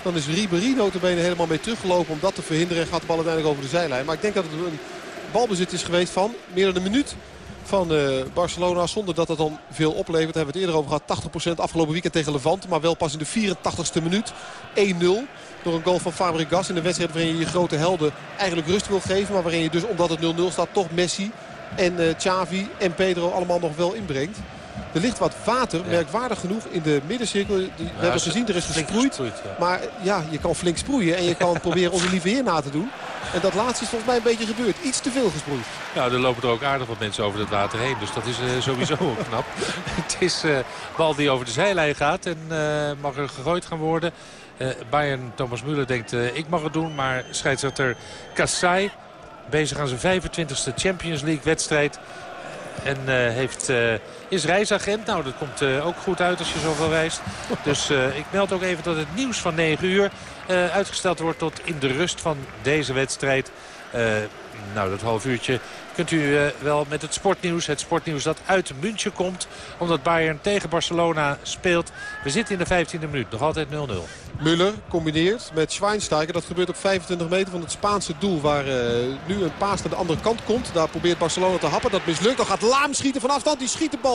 Dan is Ribéry notabene helemaal mee teruggelopen om dat te verhinderen. En gaat de bal uiteindelijk over de zijlijn. Maar ik denk dat het een balbezit is geweest van meer dan een minuut van uh, Barcelona. Zonder dat dat dan veel oplevert. Daar hebben we het eerder over gehad. 80% afgelopen weekend tegen Levante. Maar wel pas in de 84ste minuut. 1-0 door een goal van Fabregas. In een wedstrijd waarin je je grote helden eigenlijk rust wil geven. Maar waarin je dus, omdat het 0-0 staat, toch Messi En uh, Xavi en Pedro allemaal nog wel inbrengt. Er ligt wat water, merkwaardig genoeg, in de middencirkel. we hebben gezien, er is gesproeid. Maar ja, je kan flink sproeien en je kan proberen onze lieve heer na te doen. En dat laatste is volgens mij een beetje gebeurd. Iets te veel gesproeid. Nou, er lopen er ook aardig wat mensen over het water heen. Dus dat is uh, sowieso knap. het is uh, bal die over de zijlijn gaat en uh, mag er gegooid gaan worden. Bayern, Thomas Müller denkt ik mag het doen. Maar scheidsrechter Kassai, bezig aan zijn 25e Champions League wedstrijd. En heeft is reisagent. Nou, dat komt uh, ook goed uit als je zoveel reist. Dus uh, ik meld ook even dat het nieuws van 9 uur uh, uitgesteld wordt tot in de rust van deze wedstrijd. nou, dat half uurtje kunt u wel met het sportnieuws. Het sportnieuws dat uit München komt. Omdat Bayern tegen Barcelona speelt. We zitten in de 15e minuut. Nog altijd 0-0. Müller combineert met Schweinsteiger. Dat gebeurt op 25 meter van het Spaanse doel. Waar uh, nu een paas naar de andere kant komt. Daar probeert Barcelona te happen. Dat mislukt. Dan gaat Laam schieten van afstand. Die schiet de bal